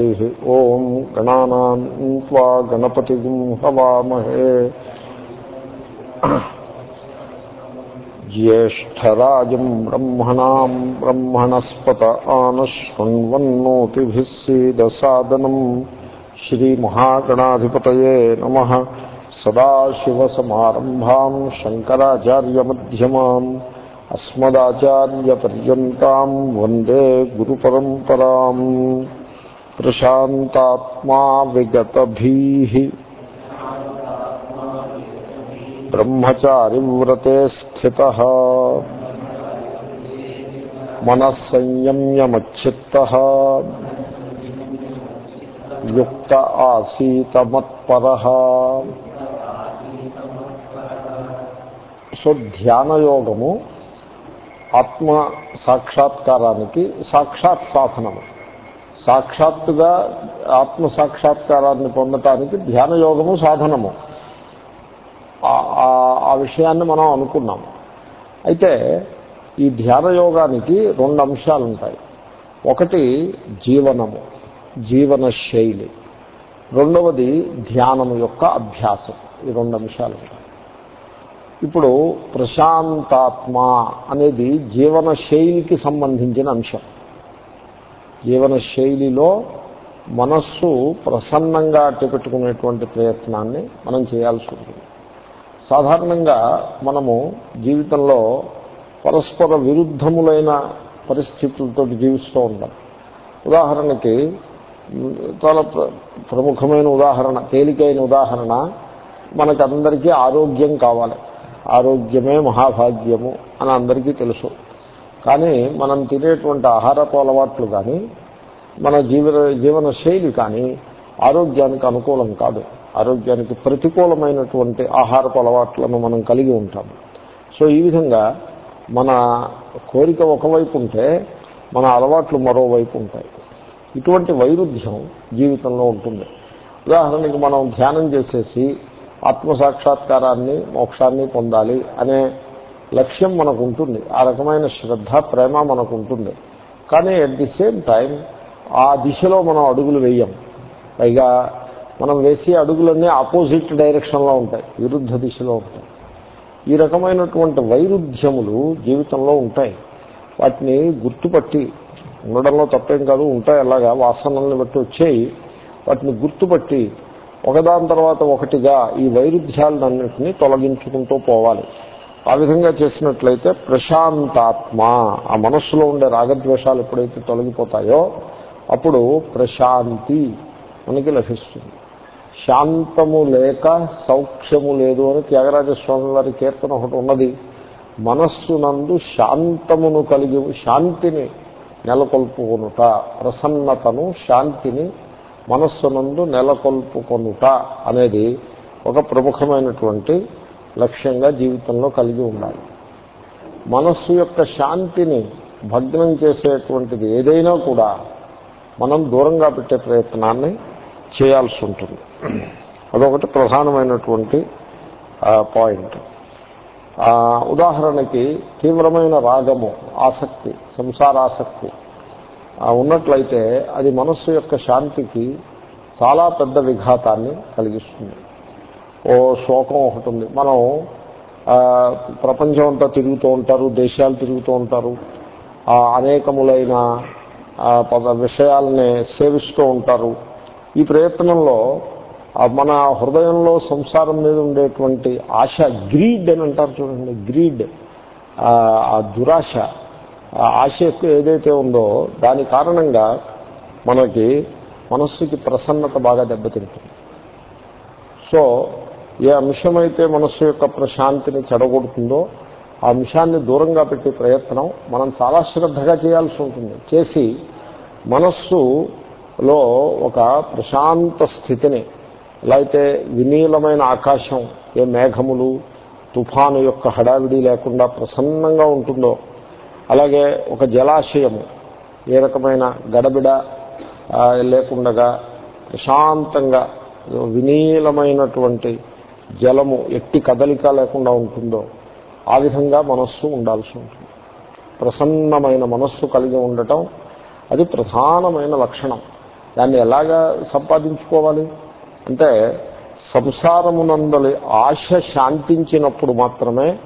हरिः ॐ गणानाम् त्वा गणपतिगुं हवामहे ज्येष्ठराजम् ब्रह्मणाम् ब्रह्मणस्पत आनशृण्वन्नोतिभिः सीदसादनम् श्रीमहागणाधिपतये नमः सदाशिवसमारम्भाम् शङ्कराचार्यमध्यमाम् अस्मदाचार्यपर्यन्ताम् वन्दे गुरुपरम्पराम् ప్రశాంతాత్మా విగతభీः. బ్రహ్మచారి వ్రతే స్థిత. మనస్సంయమ్యమచ్చిత్త. యుక్త ఆసీతమత్పర. సో ధ్యానయోగము ఆత్మ సాక్షాత్కారానికి సాక్షాత్ సాధనము. సాక్షాత్తుగా ఆత్మ సాక్షాత్కారాన్ని పొందటానికి ధ్యానయోగము సాధనము. ఆ విషయాన్ని మనం అనుకున్నాం. అయితే ఈ ధ్యానయోగానికి రెండు అంశాలు ఉంటాయి. ఒకటి జీవనము జీవన శైలి. రెండవది ధ్యానము యొక్క అభ్యాసం. ఈ రెండు అంశాలు ఇప్పుడు ప్రశాంతాత్మ అనేది జీవన శైలికి సంబంధించిన అంశం. జీవన శైలిలో మనస్సు ప్రసన్నంగా అట్టపెట్టుకునేటువంటి ప్రయత్నాన్ని మనం చేయాల్సి ఉంటుంది. సాధారణంగా మనము జీవితంలో పరస్పర విరుద్ధములైన పరిస్థితులతో జీవిస్తూ ఉంటాం. ఉదాహరణకి చాలా ప్రముఖమైన ఉదాహరణ తేలికైన ఉదాహరణ మనకందరికీ ఆరోగ్యం కావాలి. ఆరోగ్యమే మహాభాగ్యము అని అందరికీ తెలుసు. కానీ మనం తినేటువంటి ఆహారపు అలవాట్లు కానీ మన జీవన జీవన శైలి కానీ ఆరోగ్యానికి అనుకూలం కాదు. ఆరోగ్యానికి ప్రతికూలమైనటువంటి ఆహారపు అలవాట్లను మనం కలిగి ఉంటాము సో ఈ విధంగా మన కోరిక ఒకవైపు ఉంటే మన అలవాట్లు మరోవైపు ఉంటాయి. ఇటువంటి వైరుధ్యం జీవితంలో ఉంటుంది. ఉదాహరణకి మనం ధ్యానం చేసేసి ఆత్మసాక్షాత్కారాన్ని మోక్షాన్ని పొందాలి అనే లక్ష్యం మనకు ఉంటుంది ఆ రకమైన శ్రద్ధ ప్రేమ మనకు ఉంటుంది కానీ అట్ ది సేమ్ టైం ఆ దిశలో మనం అడుగులు వేయం. పైగా మనం వేసే అడుగులన్నీ ఆపోజిట్ డైరెక్షన్లో ఉంటాయి విరుద్ధ దిశలో ఉంటాయి. ఈ రకమైనటువంటి వైరుధ్యములు జీవితంలో ఉంటాయి. వాటిని గుర్తుపట్టి ఉండడంలో తప్పేం కాదు ఉంటాయి అలాగా వాసనల్ని బట్టి వచ్చేయి. వాటిని గుర్తుపట్టి ఒకదాని తర్వాత ఒకటిగా ఈ వైరుధ్యాలన్నింటినీ తొలగించుకుంటూ పోవాలి. ఆ విధంగా చేసినట్లయితే ప్రశాంతాత్మ ఆ మనస్సులో ఉండే రాగద్వేషాలు ఎప్పుడైతే తొలగిపోతాయో అప్పుడు ప్రశాంతి మనకి లభిస్తుంది. శాంతము లేక సౌఖ్యము లేదు అని త్యాగరాజస్వామి వారి కీర్తన ఒకటి ఉన్నది. మనస్సునందు శాంతమును కలిగి శాంతిని నెలకొల్పుకొనుట ప్రసన్నతను శాంతిని మనస్సునందు నెలకొల్పుకొనుట అనేది ఒక ప్రముఖమైనటువంటి లక్ష్యంగా జీవితంలో కలిగి ఉండాలి. మనస్సు యొక్క శాంతిని భగ్నం చేసేటువంటిది ఏదైనా కూడా మనం దూరంగా పెట్టే ప్రయత్నాన్ని చేయాల్సి ఉంటుంది. అదొకటి ప్రధానమైనటువంటి పాయింట్. ఉదాహరణకి తీవ్రమైన రాగము ఆసక్తి సంసారాసక్తి ఉన్నట్లయితే అది మనస్సు యొక్క శాంతికి చాలా పెద్ద విఘాతాన్ని కలిగిస్తుంది. ఓ శోకం ఒకటి ఉంది. మనం ప్రపంచం అంతా తిరుగుతూ ఉంటారు దేశాలు తిరుగుతూ ఉంటారు అనేకములైన విషయాలని సేవిస్తూ ఉంటారు. ఈ ప్రయత్నంలో మన హృదయంలో సంసారం మీద ఉండేటువంటి ఆశ గ్రీడ్ అని అంటారు చూడండి గ్రీడ్ ఆ దురాశ ఆశ ఎక్కువ ఏదైతే ఉందో దాని కారణంగా మనకి మనస్సుకి ప్రసన్నత బాగా దెబ్బతింటుంది. సో ఏ అంశమైతే మనస్సు యొక్క ప్రశాంతిని చెడగొడుతుందో ఆ అంశాన్ని దూరంగా పెట్టే ప్రయత్నం మనం చాలా శ్రద్ధగా చేయాల్సి ఉంటుంది. చేసి మనస్సులో ఒక ప్రశాంత స్థితిని ఎలా అయితే వినీలమైన ఆకాశం ఏ మేఘములు తుఫాను యొక్క హడావిడి లేకుండా ప్రసన్నంగా ఉంటుందో అలాగే ఒక జలాశయము ఏ రకమైన గడబిడ లేకుండగా ప్రశాంతంగా వినీలమైనటువంటి జలము ఎట్టి కదలిక లేకుండా ఉంటుందో ఆ విధంగా మనస్సు ఉండాల్సి ఉంటుంది. ప్రసన్నమైన మనస్సు కలిగి ఉండటం అది ప్రధానమైన లక్షణం. దాన్ని ఎలాగా సంపాదించుకోవాలి? అంటే సంసారమునందలి ఆశ శాంతించినప్పుడు మాత్రమే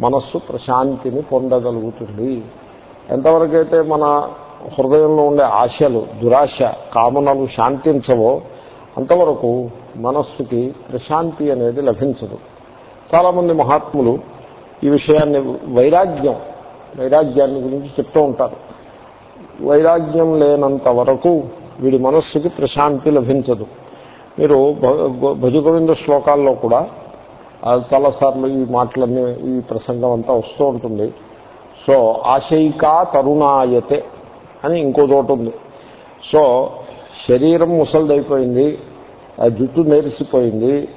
మనస్సు ప్రశాంతిని పొందగలుగుతుంది. ఎంతవరకైతే మన హృదయంలో ఉండే ఆశలు దురాశ కామనలు శాంతించవో అంతవరకు మనస్సుకి ప్రశాంతి అనేది లభించదు. చాలామంది మహాత్ములు ఈ విషయాన్ని వైరాగ్యం వైరాగ్యాన్ని గురించి చెప్తూ ఉంటారు. వైరాగ్యం లేనంత వరకు వీడి మనస్సుకి ప్రశాంతి లభించదు. మీరు భజగోవింద శ్లోకాల్లో కూడా చాలాసార్లు ఈ మాటలన్నీ ఈ ప్రసంగం అంతా వస్తూ ఉంటుంది. సో ఆశయికా తరుణాయతే అని ఇంకో చోట ఉంది. సో శరీరం ముసలిదైపోయింది ఆ జుట్టు మెరిసిపోయింది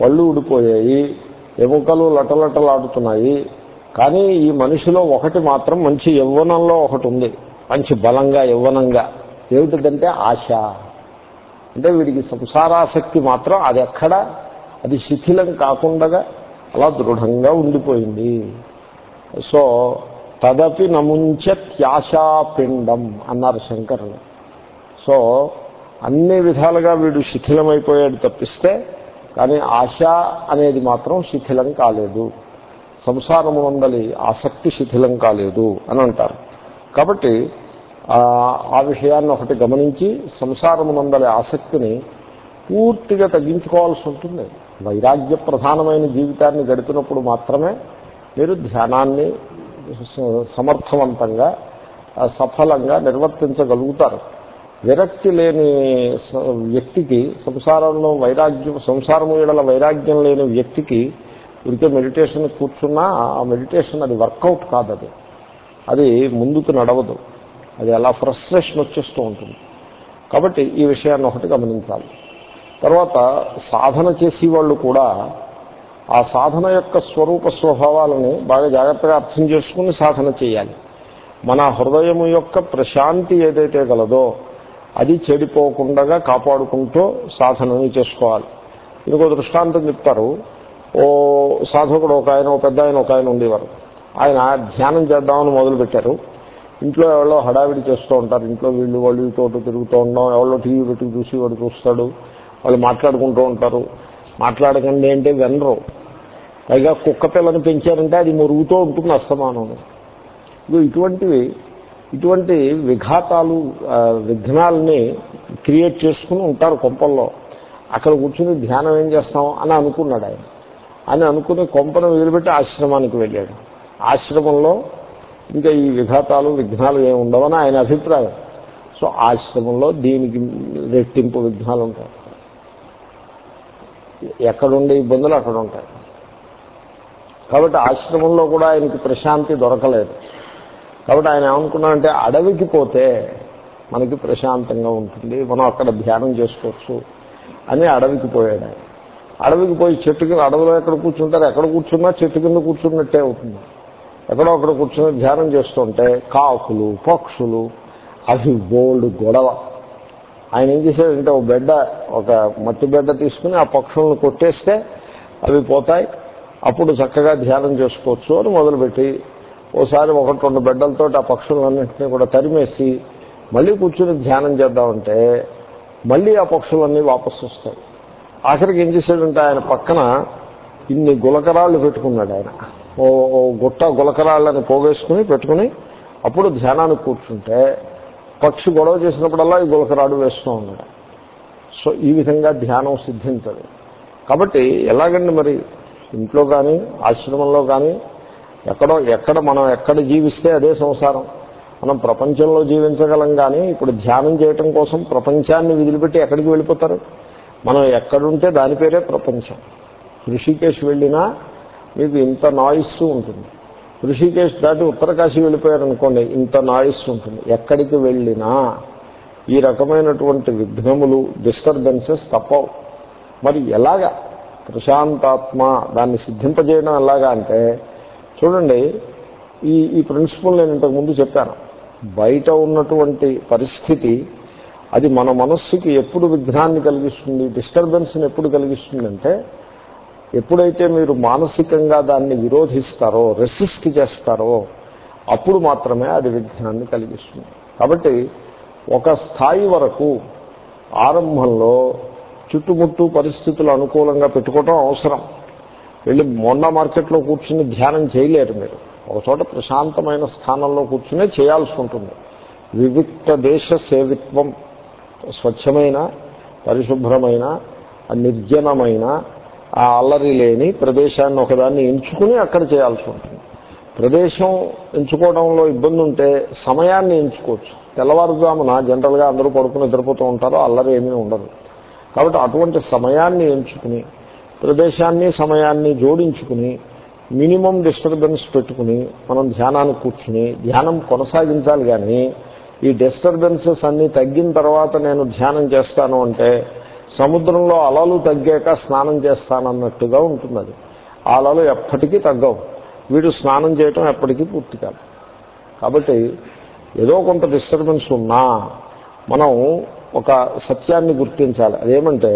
పళ్ళు ఊడిపోయాయి ఎముకలు లటలటలాడుతున్నాయి. కానీ ఈ మనిషిలో ఒకటి మాత్రం మంచి యవ్వనంలో ఒకటి ఉంది. మంచి బలంగా యవ్వనంగా. ఏమిటిదంటే ఆశ. అంటే వీడికి సంసారాసక్తి మాత్రం అది ఎక్కడ? అది శిథిలం కాకుండా అలా దృఢంగా ఉండిపోయింది. సో తదపి నముంచ త్యాశాపిండం అన్నారు శంకరులు. సో అన్ని విధాలుగా వీడు శిథిలమైపోయాడు తప్పిస్తే కానీ ఆశ అనేది మాత్రం శిథిలం కాలేదు. సంసారము వందలి ఆసక్తి శిథిలం కాలేదు అని అంటారు. కాబట్టి ఆ విషయాన్ని ఒకటి గమనించి సంసారమునందలి ఆసక్తిని పూర్తిగా తగ్గించుకోవాల్సి ఉంటుంది. వైరాగ్య ప్రధానమైన జీవితాన్ని గడిపినప్పుడు మాత్రమే మీరు ధ్యానాన్ని సమర్థవంతంగా సఫలంగా నిర్వర్తించగలుగుతారు. విరక్తి లేని వ్యక్తికి సంసారంలో వైరాగ్యం సంసారము ఏడల వైరాగ్యం లేని వ్యక్తికి ఇంకే మెడిటేషన్ కూర్చున్నా ఆ మెడిటేషన్ అది వర్కౌట్ కాదు అది అది ముందుకు నడవదు. అది అలా ఫ్రస్ట్రేషన్ వచ్చేస్తూ ఉంటుంది. కాబట్టి ఈ విషయాన్ని ఒకటి గమనించాలి. తర్వాత సాధన చేసేవాళ్ళు కూడా ఆ సాధన యొక్క స్వరూప స్వభావాలని బాగా జాగ్రత్తగా అర్థం చేసుకుని సాధన చేయాలి. మన హృదయము యొక్క ప్రశాంతి ఏదైతే గలదో అది చెడిపోకుండా కాపాడుకుంటూ సాధనని చేసుకోవాలి. ఇంకో దృష్టాంతం చెప్తారు ఓ సాధకుడు ఒక ఆయన ఒక పెద్ద ఆయన ఒక ఆయన ఉండేవారు. ఆయన ధ్యానం చేద్దామని మొదలుపెట్టారు. ఇంట్లో ఎవరో హడావిడి చేస్తూ ఉంటారు. ఇంట్లో వీళ్ళు వాళ్ళు తోట తిరుగుతూ ఉండడం ఎవరో టీవీ పెట్టి చూసి వాడు చూస్తాడు వాళ్ళు మాట్లాడుకుంటూ ఉంటారు. మాట్లాడకండి అంటే వినరు. పైగా కుక్క పిల్లని పెంచారంటే అది మురుగుతూ ఉంటుంది అస్తమానం. ఇటువంటివి ఇటువంటి విఘాతాలు విఘ్నాలని క్రియేట్ చేసుకుని ఉంటారు కొంపల్లో. అక్కడ కూర్చుని ధ్యానం ఏం చేస్తాం అని అనుకున్నాడు ఆయన. అని అనుకుని కొంపను వదిలిపెట్టి ఆశ్రమానికి వెళ్ళాడు. ఆశ్రమంలో ఇంకా ఈ విఘాతాలు విఘ్నాలు ఏమి ఉండవని ఆయన అభిప్రాయం. సో ఆశ్రమంలో దీనికి రెట్టింపు విఘ్నాలు ఉంటాయి. ఎక్కడుండే ఇబ్బందులు అక్కడ ఉంటాయి. కాబట్టి ఆశ్రమంలో కూడా ఆయనకి ప్రశాంతి దొరకలేదు. కాబట్టి ఆయన ఏమనుకున్నాడంటే అడవికి పోతే మనకి ప్రశాంతంగా ఉంటుంది మనం అక్కడ ధ్యానం చేసుకోవచ్చు అని అడవికి పోయాడు ఆయన. అడవికి పోయి చెట్టు కింద అడవిలో ఎక్కడ కూర్చుంటారు? ఎక్కడ కూర్చున్నా చెట్టు కింద కూర్చున్నట్టే అవుతుంది. ఎక్కడో అక్కడ కూర్చుని ధ్యానం చేస్తుంటే కాకులు పక్షులు అవి బోల్డ్ గొడవ. ఆయన ఏం చేశాడంటే ఒక బిడ్డ ఒక మట్టి బిడ్డ తీసుకుని ఆ పక్షులను కొట్టేస్తే అవి పోతాయి అప్పుడు చక్కగా ధ్యానం చేసుకోవచ్చు అని మొదలుపెట్టి ఓసారి ఒకటి రెండు బిడ్డలతో ఆ పక్షులన్నింటినీ కూడా తరిమేసి మళ్ళీ కూర్చుని ధ్యానం చేద్దామంటే మళ్ళీ ఆ పక్షులన్నీ వాపసు వస్తాయి. ఆఖరికి ఏం చేశాడంటే ఆయన పక్కన ఇన్ని గులకరాళ్ళు పెట్టుకున్నాడు ఆయన. ఓ గుట్ట గులకరాళ్ళని పోగేసుకుని పెట్టుకుని అప్పుడు ధ్యానానికి కూర్చుంటే పక్షి గొడవ చేసినప్పుడల్లా ఈ గులకరాడు వేస్తూ ఉన్నాడు. సో ఈ విధంగా ధ్యానం సిద్ధించదు. కాబట్టి ఎలాగండి మరి? ఇంట్లో కానీ ఆశ్రమంలో కానీ ఎక్కడో ఎక్కడ మనం ఎక్కడ జీవిస్తే అదే సంసారం. మనం ప్రపంచంలో జీవించగలం కానీ ఇప్పుడు ధ్యానం చేయటం కోసం ప్రపంచాన్ని విదిలిపెట్టి ఎక్కడికి వెళ్ళిపోతారు? మనం ఎక్కడుంటే దాని పేరే ప్రపంచం. ఋషికేశ్ వెళ్ళినా మీకు ఇంత నాయిస్ ఉంటుంది. ఋషికేశ్ దాటి ఉత్తరకాశీ వెళ్ళిపోయారనుకోండి ఇంత నాయిస్ ఉంటుంది. ఎక్కడికి వెళ్ళినా ఈ రకమైనటువంటి విఘ్నములు డిస్టర్బెన్సెస్ తప్పవు. మరి ఎలాగా? ప్రశాంతాత్మ దాన్ని సిద్ధింపజేయడం ఎలాగా అంటే చూడండి ఈ ఈ ప్రిన్సిపల్ నేను ఇంతకుముందు చెప్పాను. బయట ఉన్నటువంటి పరిస్థితి అది మన మనస్సుకి ఎప్పుడు విఘ్నాన్ని కలిగిస్తుంది డిస్టర్బెన్స్ని ఎప్పుడు కలిగిస్తుందంటే ఎప్పుడైతే మీరు మానసికంగా దాన్ని విరోధిస్తారో రెసిస్ట్ చేస్తారో అప్పుడు మాత్రమే అది విఘ్నాన్ని కలిగిస్తుంది. కాబట్టి ఒక స్థాయి వరకు ఆరంభంలో చుట్టుముట్టు పరిస్థితులు అనుకూలంగా పెట్టుకోవటం అవసరం. వెళ్ళి మొన్న మార్కెట్లో కూర్చుని ధ్యానం చేయలేరు మీరు. ఒక చోట ప్రశాంతమైన స్థానంలో కూర్చునే చేయాల్సి ఉంటుంది. వివిక్త దేశ సేవిత్వం స్వచ్ఛమైన పరిశుభ్రమైన నిర్జనమైన ఆ అల్లరి లేని ప్రదేశాన్ని ఒకదాన్ని ఎంచుకుని అక్కడ చేయాల్సి ఉంటుంది. ప్రదేశం ఎంచుకోవడంలో ఇబ్బంది ఉంటే సమయాన్ని ఎంచుకోవచ్చు. తెల్లవారుజామున జనరల్గా అందరూ పడుకుని నిద్రపోతూ ఉంటారు అల్లరి ఏమీ ఉండదు. కాబట్టి అటువంటి సమయాన్ని ఎంచుకుని ప్రదేశాన్ని సమయాన్ని జోడించుకుని మినిమం డిస్టర్బెన్స్ పెట్టుకుని మనం ధ్యానానికి కూర్చుని ధ్యానం కొనసాగించాలి కానీ ఈ డిస్టర్బెన్సెస్ అన్నీ తగ్గిన తర్వాత నేను ధ్యానం చేస్తాను అంటే సముద్రంలో అలలు తగ్గాక స్నానం చేస్తానన్నట్టుగా ఉంటుంది అది ఆ అలలు ఎప్పటికీ తగ్గవు. వీడు స్నానం చేయటం ఎప్పటికీ పూర్తి కాదు. కాబట్టి ఏదో కొంత డిస్టర్బెన్స్ ఉన్నా మనం ఒక సత్యాన్ని గుర్తించాలి. అదేమంటే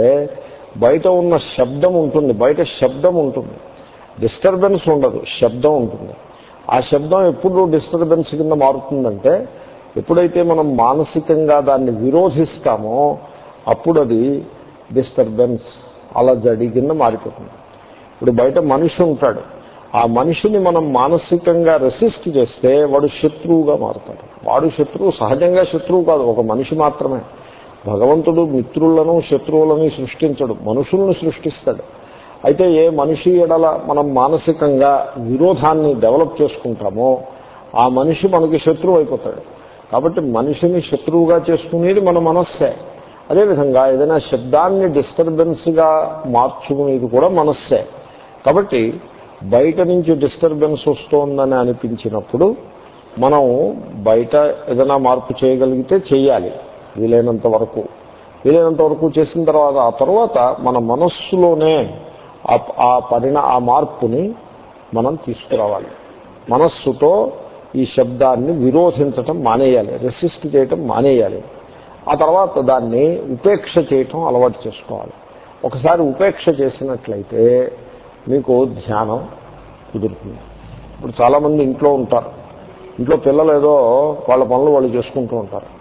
బయట ఉన్న శబ్దం ఉంటుంది బయట శబ్దం ఉంటుంది. డిస్టర్బెన్స్ ఉండదు శబ్దం ఉంటుంది. ఆ శబ్దం ఎప్పుడు డిస్టర్బెన్స్ కింద మారుతుందంటే ఎప్పుడైతే మనం మానసికంగా దాన్ని విరోధిస్తామో అప్పుడు అది డిస్టర్బెన్స్ అలజడి కింద మారిపోతుంది. ఇప్పుడు బయట మనిషి ఉంటాడు. ఆ మనిషిని మనం మానసికంగా రెసిస్ట్ చేస్తే వాడు శత్రువుగా మారుతాడు. వాడు శత్రువు సహజంగా శత్రువు కాదు ఒక మనిషి మాత్రమే. భగవంతుడు మిత్రులను శత్రువులని సృష్టించడు. మనుషులను సృష్టిస్తాడు. అయితే ఏ మనిషి ఎడల మనం మానసికంగా విరోధాన్ని డెవలప్ చేసుకుంటామో ఆ మనిషి మనకి శత్రువు అయిపోతాడు కాబట్టి మనిషిని శత్రువుగా చేసుకునేది మన మనస్సే. అదేవిధంగా ఏదైనా శబ్దాన్ని డిస్టర్బెన్స్గా మార్చుకునేది కూడా మనస్సే. కాబట్టి బయట నుంచి డిస్టర్బెన్స్ వస్తోందని అనిపించినప్పుడు మనం బయట ఏదైనా మార్పు చేయగలిగితే చేయాలి వీలైనంత వరకు. వీలైనంత వరకు చేసిన తర్వాత ఆ తర్వాత మన మనస్సులోనే ఆ పరిణ ఆ మార్పుని మనం తీసుకురావాలి. మనస్సుతో ఈ శబ్దాన్ని విరోధించటం మానేయాలి రెసిస్ట్ చేయటం మానేయాలి. ఆ తర్వాత దాన్ని ఉపేక్ష చేయటం అలవాటు చేసుకోవాలి. ఒకసారి ఉపేక్ష చేసినట్లయితే మీకు ధ్యానం కుదురుతుంది. ఇప్పుడు చాలామంది ఇంట్లో ఉంటారు. ఇంట్లో పిల్లలు ఏదో వాళ్ళ పనులు వాళ్ళు చేసుకుంటూ ఉంటారు.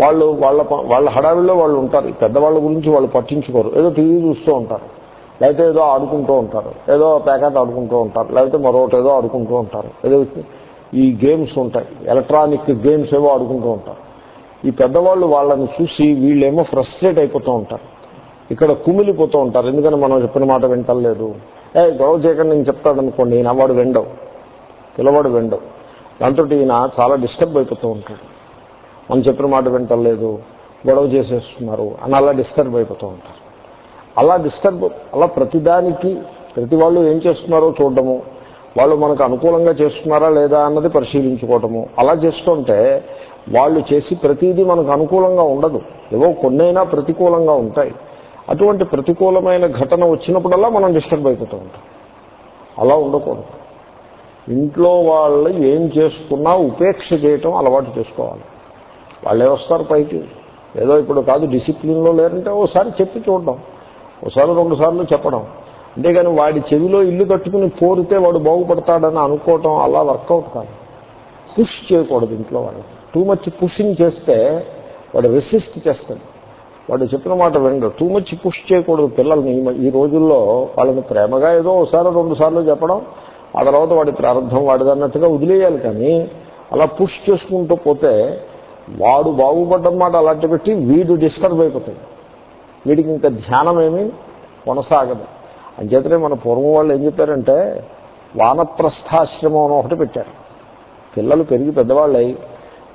వాళ్ళు వాళ్ళ వాళ్ళ హడావిల్లో వాళ్ళు ఉంటారు. పెద్దవాళ్ళ గురించి వాళ్ళు పట్టించుకోరు. ఏదో టీవీ చూస్తూ ఉంటారు. లేకపోతే ఏదో ఆడుకుంటూ ఉంటారు. ఏదో ప్యాకెట్ ఆడుకుంటూ ఉంటారు. లేకపోతే మరొకటి ఏదో ఆడుకుంటూ ఉంటారు. ఏదో ఈ గేమ్స్ ఉంటాయి. ఎలక్ట్రానిక్ గేమ్స్ ఏవో ఆడుకుంటూ ఉంటారు. ఈ పెద్దవాళ్ళు వాళ్ళని చూసి వీళ్ళేమో ఫ్రస్ట్రేట్ అయిపోతూ ఉంటారు. ఇక్కడ కుమిలిపోతూ ఉంటారు. ఎందుకని మనం చెప్పిన మాట వింటలేదు? ఏ గౌరవ చేయకుండా నేను చెప్తాడు అనుకోండి ఈయన వాడు వెండవు. పిల్లవాడు వెండవు. దాంతో ఈయన చాలా డిస్టర్బ్ అయిపోతూ ఉంటాడు. మనం చెప్పిన మాట వింటలేదు గొడవ చేసేస్తున్నారు అని అలా డిస్టర్బ్ అయిపోతూ ఉంటారు. అలా డిస్టర్బ్ అలా ప్రతిదానికి ప్రతి వాళ్ళు ఏం చేస్తున్నారో చూడడము వాళ్ళు మనకు అనుకూలంగా చేస్తున్నారా లేదా అన్నది పరిశీలించుకోవటము అలా చేస్తుంటే వాళ్ళు చేసి ప్రతిదీ మనకు అనుకూలంగా ఉండదు. ఏవో కొన్నైనా ప్రతికూలంగా ఉంటాయి. అటువంటి ప్రతికూలమైన ఘటన వచ్చినప్పుడల్లా మనం డిస్టర్బ్ అయిపోతూ ఉంటాం. అలా ఉండకూడదు. ఇంట్లో వాళ్ళు ఏం చేసుకున్నా ఉపేక్ష చేయటం అలవాటు చేసుకోవాలి. వాళ్ళే వస్తారు పైకి. ఏదో ఇప్పుడు కాదు డిసిప్లిన్లో లేరంటే ఓసారి చెప్పి చూడడం. ఒకసారి రెండు సార్లు చెప్పడం. అంతేగాని వాడి చెవిలో ఇల్లు కట్టుకుని పోరితే వాడు బాగుపడతాడని అనుకోవటం అలా వర్కౌట్ కాదు. పుష్ చేయకూడదు ఇంట్లో వాడు టూ మచ్ పుషింగ్ చేస్తే వాడు రెసిస్ట్ చేస్తాడు. వాడు చెప్పిన మాట వినడు. టూ మచ్ పుష్ చేయకూడదు పిల్లల్ని. ఈ రోజుల్లో వాళ్ళని ప్రేమగా ఏదో ఒకసారి రెండు సార్లు చెప్పడం ఆ తర్వాత వాడి ప్రారంభం వాడిదన్నట్టుగా వదిలేయాలి కానీ అలా పుష్ చేసుకుంటూ పోతే వాడు బాగుపడ్డం మాట అలాంటి పెట్టి వీడు డిస్టర్బ్ అయిపోతాడు. వీడికి ఇంకా ధ్యానం ఏమీ కొనసాగదు. అంచేతనే మన పూర్వం వాళ్ళు ఏం చెప్పారంటే వానప్రస్థాశ్రమం అని ఒకటి పెట్టారు. పిల్లలు పెరిగి పెద్దవాళ్ళు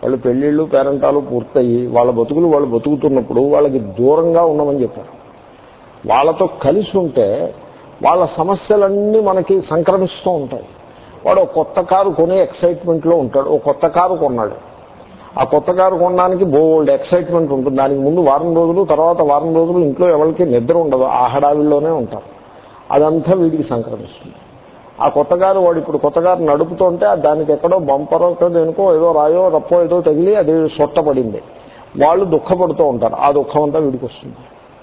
వాళ్ళు పెళ్ళిళ్ళు పేరంటాలు పూర్తయి వాళ్ళ బతుకులు వాళ్ళు బతుకుతున్నప్పుడు వాళ్ళకి దూరంగా ఉండమని చెప్పారు. వాళ్ళతో కలిసి ఉంటే వాళ్ళ సమస్యలన్నీ మనకి సంక్రమిస్తూ ఉంటాయి. వాడు కొత్త కారు కొనే ఎక్సైట్మెంట్లో ఉంటాడు ఓ కొత్త కారు కొన్నాడు. ఆ కొత్త కారు కొనడానికి బోల్డ్ ఎక్సైట్మెంట్ ఉంటుంది. దానికి ముందు వారం రోజులు తర్వాత వారం రోజులు ఇంట్లో ఎవరికి నిద్ర ఉండదు. ఆ హడావిల్లోనే ఉంటారు. అదంతా వీడికి సంక్రమిస్తుంది. ఆ కొత్త కారు వాడు ఇప్పుడు కొత్త కారు నడుపుతుంటే దానికి ఎక్కడో బంపరో దేనికో ఏదో రాయో రప్పో ఏదో తగిలి అది సొట్టపడింది వాళ్ళు దుఃఖపడుతూ ఉంటారు. ఆ దుఃఖం అంతా వీడికి వస్తుంది.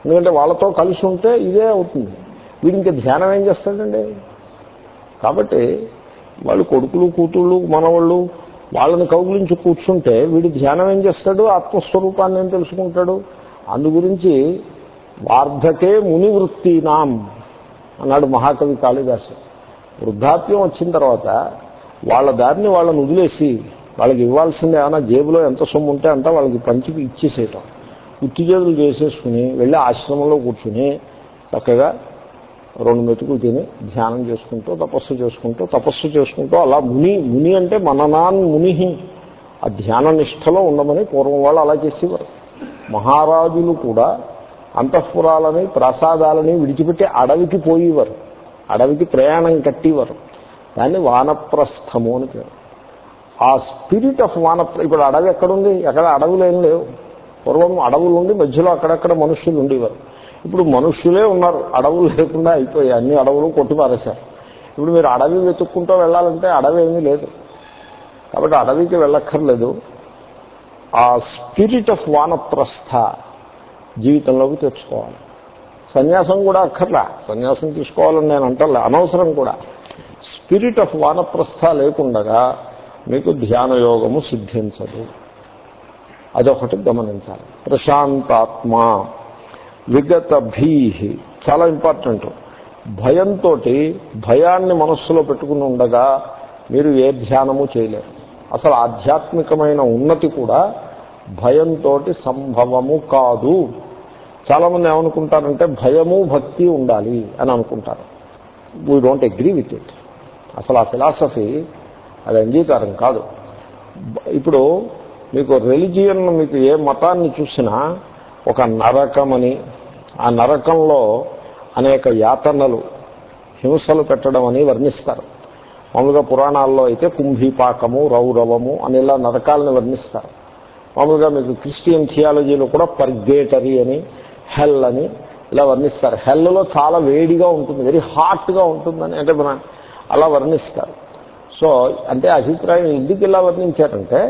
ఎందుకంటే వాళ్ళతో కలిసి ఉంటే ఇదే అవుతుంది. వీడి ఇంకా ధ్యానం ఏం చేస్తాడండి? కాబట్టి వాళ్ళు కొడుకులు కూతుళ్ళు మనవాళ్ళు వాళ్ళని కౌగులించి కూర్చుంటే వీడు ధ్యానం ఏం చేస్తాడు? ఆత్మస్వరూపాన్ని ఏం తెలుసుకుంటాడు? అందు గురించి వార్ధకే ముని వృత్తినాం అన్నాడు మహాకవి కాళిదాసు. వృద్ధాప్యం వచ్చిన తర్వాత వాళ్ళ దారిని వాళ్ళని వదిలేసి వాళ్ళకి ఇవ్వాల్సింది ఏమైనా జేబులో ఎంత సొమ్ము ఉంటే అంతా వాళ్ళకి పంచి ఇచ్చేసేయటం. ఉత్తి జేబులు చేసేసుకుని వెళ్ళి ఆశ్రమంలో కూర్చుని చక్కగా రెండు మెతుకులు తిని ధ్యానం చేసుకుంటూ తపస్సు చేసుకుంటూ తపస్సు చేసుకుంటూ అలా ముని ముని అంటే మననాన్ ముని ఆ ధ్యాన నిష్టలో ఉండమని పూర్వం వాళ్ళు అలా చేసేవారు. మహారాజులు కూడా అంతఃపురాలని ప్రసాదాలని విడిచిపెట్టి అడవికి పోయేవారు. అడవికి ప్రయాణం కట్టేవారు. దాన్ని వానప్రస్థము అని పేరు. ఆ స్పిరిట్ ఆఫ్ వానప్ర ఇప్పుడు అడవి ఎక్కడుంది? ఎక్కడ అడవులు ఏం లేవు. పూర్వం అడవులు ఉండి మధ్యలో అక్కడక్కడ మనుష్యులు ఉండేవారు. ఇప్పుడు మనుష్యులే ఉన్నారు. అడవులు లేకుండా అయిపోయాయి. అన్ని అడవులు కొట్టిపారేశారు ఇప్పుడు మీరు అడవి వెతుక్కుంటూ వెళ్ళాలంటే అడవి ఏమీ లేదు. కాబట్టి అడవికి వెళ్ళక్కర్లేదు. ఆ స్పిరిట్ ఆఫ్ వానప్రస్థ జీవితంలోకి తెచ్చుకోవాలి. సన్యాసం కూడా అక్కర్లా. సన్యాసం తీసుకోవాలని నేను అంటలే. అనవసరం కూడా. స్పిరిట్ ఆఫ్ వానప్రస్థ లేకుండగా మీకు ధ్యానయోగము సిద్ధించదు. అదొకటి గమనించాలి. ప్రశాంతాత్మ విగత భీహి చాలా ఇంపార్టెంట్. భయంతో భయాన్ని మనస్సులో పెట్టుకుని ఉండగా మీరు ఏ ధ్యానము చేయలేరు. అసలు ఆధ్యాత్మికమైన ఉన్నతి కూడా భయంతో సంభవము కాదు. చాలామంది ఏమనుకుంటారంటే భయము భక్తి ఉండాలి అని అనుకుంటారు. We don't agree with it అసలు ఆ ఫిలాసఫీ అది అంగీకారం కాదు. ఇప్పుడు మీకు రెలిజియన్ మీకు ఏ మతాన్ని చూసినా ఒక నరకమని ఆ నరకంలో అనేక యాతనలు హింసలు పెట్టడం అని వర్ణిస్తారు. మామూలుగా పురాణాల్లో అయితే కుంభీపాకము రౌరవము అని ఇలా నరకాలను వర్ణిస్తారు. మామూలుగా మీకు క్రిస్టియన్ థియాలజీలో కూడా పర్గేటరీ అని హెల్ అని ఇలా వర్ణిస్తారు. హెల్లో చాలా వేడిగా ఉంటుంది వెరీ హాట్గా ఉంటుందని అంటే మన అలా వర్ణిస్తారు. సో అంటే అభిప్రాయం ఎందుకు ఇలా వర్ణించారంటే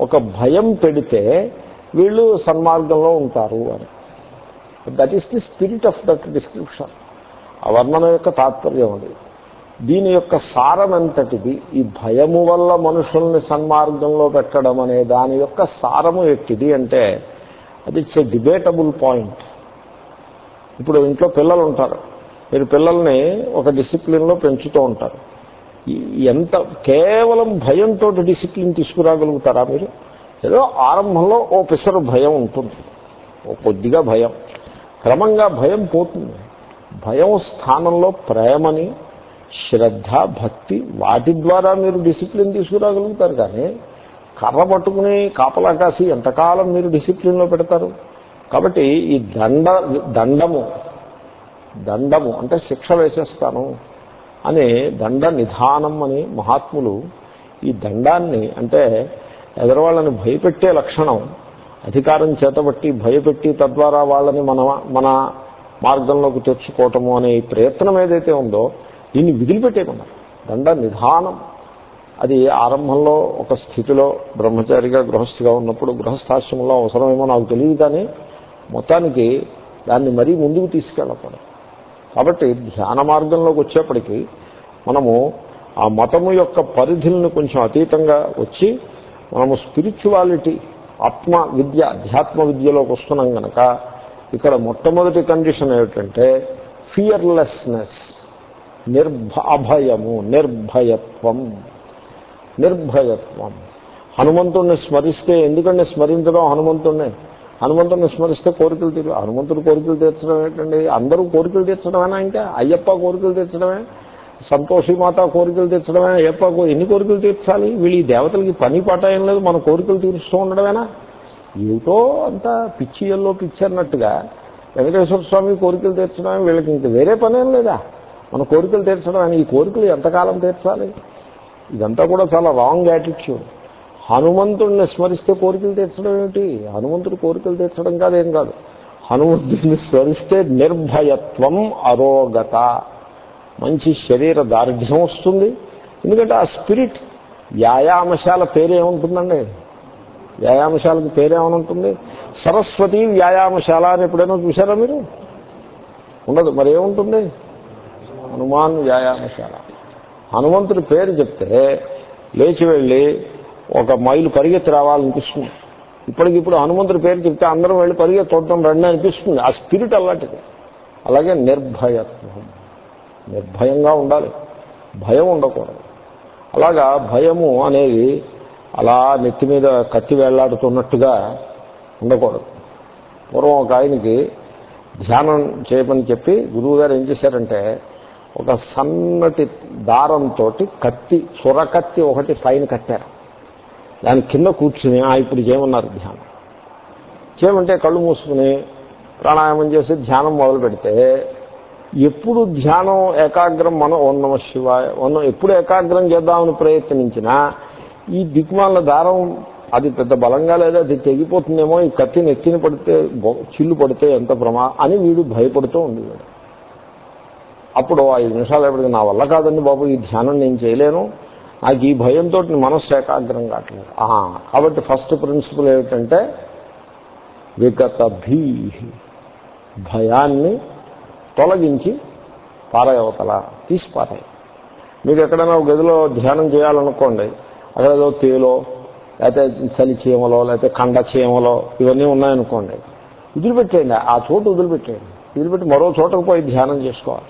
ఒక భయం పెడితే వీళ్ళు సన్మార్గంలో ఉంటారు అని. That is the spirit of that description ఆ వర్ణన యొక్క తాత్పర్యం అది. దీని యొక్క సారం ఎంతటిది? ఈ భయము వల్ల మనుషుల్ని సన్మార్గంలో పెట్టడం అనే దాని యొక్క సారము ఎట్టిది అంటే అది ఇట్స్ ఎ డిబేటబుల్ పాయింట్ ఇప్పుడు ఇంట్లో పిల్లలు ఉంటారు. మీరు పిల్లల్ని ఒక డిసిప్లిన్లో పెంచుతూ ఉంటారు. ఎంత కేవలం భయంతో డిసిప్లిన్ తీసుకురాగలుగుతారా మీరు? ఏదో ఆరంభంలో ఓ పిసరు భయం ఉంటుంది. ఓ కొద్దిగా భయం. క్రమంగా భయం పోతుంది. భయం స్థానంలో ప్రేమని శ్రద్ధ భక్తి వాటి ద్వారా మీరు డిసిప్లిన్ తీసుకురాగలుగుతారు కానీ కర్ర పట్టుకుని కాపలా కాసి ఎంతకాలం మీరు డిసిప్లిన్లో పెడతారు? కాబట్టి ఈ దండ దండము దండము అంటే శిక్ష వేసేస్తాను. అని దండ నిధానం అని మహాత్ములు ఈ దండాన్ని అంటే ఎదరవాళ్ళని భయపెట్టే లక్షణం అధికారం చేతబట్టి భయపెట్టి తద్వారా వాళ్ళని మన మన మార్గంలోకి తెచ్చుకోవటము అనే ఈ ప్రయత్నం ఏదైతే ఉందో దీన్ని విదిలిపెట్టేయమన్నారు. దండ నిధానం. అది ఆరంభంలో ఒక స్థితిలో బ్రహ్మచారిగా గృహస్థిగా ఉన్నప్పుడు గృహస్థాశ్రమంలో అవసరమేమో నాకు తెలియదు కానీ మొత్తానికి దాన్ని మరీ ముందుకు తీసుకెళ్ళకూడదు. కాబట్టి ధ్యాన మార్గంలోకి వచ్చేప్పటికీ మనము ఆ మతము యొక్క పరిధులను కొంచెం అతీతంగా వచ్చి మనము స్పిరిచువాలిటీ ఆత్మ విద్య అధ్యాత్మ విద్యలోకి వస్తున్నాం కనుక ఇక్కడ మొట్టమొదటి కండిషన్ ఏమిటంటే ఫియర్లెస్నెస్ నిర్భ అభయము నిర్భయత్వం. నిర్భయత్వం. హనుమంతుణ్ణి స్మరిస్తే ఎందుకంటే స్మరించడం హనుమంతుణ్ణి? హనుమంతుని స్మరిస్తే కోరికలు తీరు. హనుమంతుడు కోరికలు తీర్చడం ఏంటండి? అందరూ కోరికలు తీర్చడమేనా ఇంకా? అయ్యప్ప కోరికలు తీర్చడమే? సంతోషి మాత కోరికలు తీర్చడమే? అయ్యప్ప ఎన్ని కోరికలు తీర్చాలి? వీళ్ళు ఈ దేవతలకి పని పాట ఏం లేదు మన కోరికలు తీరుస్తూ ఉండడమేనా? ఏమిటో అంతా పిచ్చి ఎల్లో పిచ్చి అన్నట్టుగా వెంకటేశ్వర స్వామి కోరికలు తీర్చడమే వీళ్ళకి ఇంక వేరే పనేం లేదా? మన కోరికలు తీర్చడం అని ఈ కోరికలు ఎంతకాలం తీర్చాలి? ఇదంతా కూడా చాలా రాంగ్ యాటిట్యూడ్ హనుమంతుడిని స్మరిస్తే కోరికలు తీర్చడం ఏమిటి? హనుమంతుడు కోరికలు తీర్చడం కాదేం కాదు. హనుమంతుడిని స్మరిస్తే నిర్భయత్వం అరోగత. మంచి శరీర దార్ఢ్యం వస్తుంది. ఎందుకంటే ఆ స్పిరిట్ వ్యాయామశాల పేరేముంటుందండి వ్యాయామశాలకు పేరేమనుంటుంది సరస్వతి వ్యాయామశాల అని ఎప్పుడైనా చూసారా మీరు? ఉండదు. మరి ఏముంటుంది? హనుమాన్ వ్యాయామశాల. హనుమంతుడి పేరు చెప్తే లేచి వెళ్ళి ఒక మైలు పరిగెత్తి రావాలనిపిస్తుంది. ఇప్పటికిప్పుడు హనుమంతుడి పేరు చెప్తే అందరం వెళ్ళి పరిగే చూడటం రండి అనిపిస్తుంది. ఆ స్పిరిట్ అలాంటిది. అలాగే నిర్భయత్వం. నిర్భయంగా ఉండాలి. భయం ఉండకూడదు. అలాగా భయము అనేది అలా నెత్తి మీద కత్తి వేళ్ళాడుతున్నట్టుగా ఉండకూడదు. పూర్వం ఒక ఆయనకి ధ్యానం చేయమని చెప్పి గురువు గారు ఏం చేశారంటే ఒక సన్నటి దారంతో కత్తి సొరకత్తి ఒకటి పైన కట్టారు. దాని కింద కూర్చుని "ఆ, ఇప్పుడు చేయమన్నారు ధ్యానం. చేయమంటే కళ్ళు మూసుకుని ప్రాణాయామం చేసి ధ్యానం మొదలు పెడితే ఎప్పుడు ధ్యానం ఏకాగ్రం మనం ఓం నమ శివాయ ఓం ఎప్పుడు ఏకాగ్రం చేద్దామని ప్రయత్నించినా ఈ దిగ్మాల దారం అది పెద్ద బలంగా లేదా అది తెగిపోతుందేమో ఈ కత్తిని ఎత్తిన పడితే బొ- చిల్లు పడితే ఎంత ప్రమా అని వీడు భయపడుతూ ఉండేవాడు. అప్పుడు ఐదు నిమిషాలు ఎప్పటికీ నా వల్ల కాదండి బాబు ఈ ధ్యానం నేను చేయలేను. నాకు ఈ భయంతో మనస్సు ఏకాగ్రం కావట్లేదు ఆహా, కాబట్టి ఫస్ట్ ప్రిన్సిపల్ ఏమిటంటే విగత భీ భయాన్ని తొలగించి పారయవతల తీసి పారాయి మీరు ఎక్కడైనా ఒక గదిలో ధ్యానం చేయాలనుకోండి అక్కడ ఏదో తేలో లేకపోతే చలి చీమలో లేకపోతే కండ చీమలో ఇవన్నీ ఉన్నాయనుకోండి వదిలిపెట్టేయండి. ఆ చోటు వదిలిపెట్టేయండి. వదిలిపెట్టి మరో చోటకు పోయి ధ్యానం చేసుకోవాలి.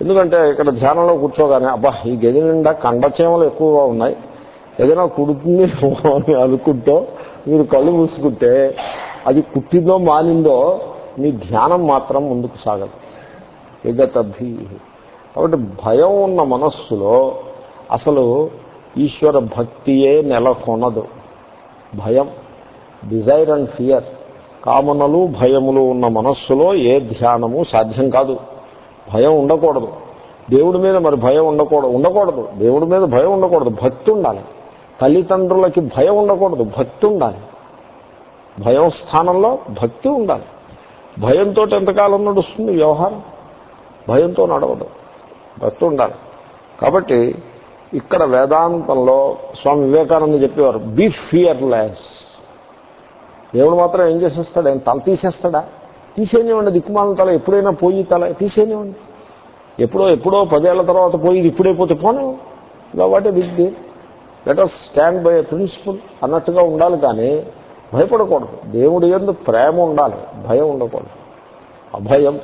ఎందుకంటే ఇక్కడ ధ్యానంలో కూర్చోగానే అబ్బా ఈ గది నిండా కండచేమలు ఎక్కువగా ఉన్నాయి. ఏదైనా కుడుతుంది అని అనుకుంటూ మీరు కళ్ళు మూసుకుంటే అది కుట్టిందో మానిందో మీ ధ్యానం మాత్రం ముందుకు సాగదు. విగతభీ. కాబట్టి భయం ఉన్న మనస్సులో అసలు ఈశ్వర భక్తియే నెలకొనదు. భయం డిజైర్ అండ్ ఫియర్ కామనలు భయములు ఉన్న మనస్సులో ఏ ధ్యానము సాధ్యం కాదు. భయం ఉండకూడదు. దేవుడి మీద మరి భయం ఉండకూడదు. ఉండకూడదు. దేవుడి మీద భయం ఉండకూడదు. భక్తి ఉండాలి. తల్లిదండ్రులకి భయం ఉండకూడదు. భక్తి ఉండాలి. భయం స్థానంలో భక్తి ఉండాలి. భయంతో ఎంతకాలం నడుస్తుంది వ్యవహారం? భయంతో నడవదు. భక్తి ఉండాలి. కాబట్టి ఇక్కడ వేదాంతంలో స్వామి వివేకానంద చెప్పేవారు బీ ఫియర్లెస్ దేవుడు మాత్రం ఏం చేసేస్తాడు? ఆయన తల తీసేస్తాడా? తీసేనివ్వండి దిక్కుమాలిన తల ఎప్పుడైనా పోయి తల తీసేనివ్వండి ఎప్పుడో ఎప్పుడో పదేళ్ళ తర్వాత పోయి ఇది ఇప్పుడే పోతే పోను ఇలా what a big deal. Let us stand by principle అన్నట్టుగా ఉండాలి కానీ భయపడకూడదు. దేవుడి ఎందు ప్రేమ ఉండాలి. భయం ఉండకూడదు. అభయం.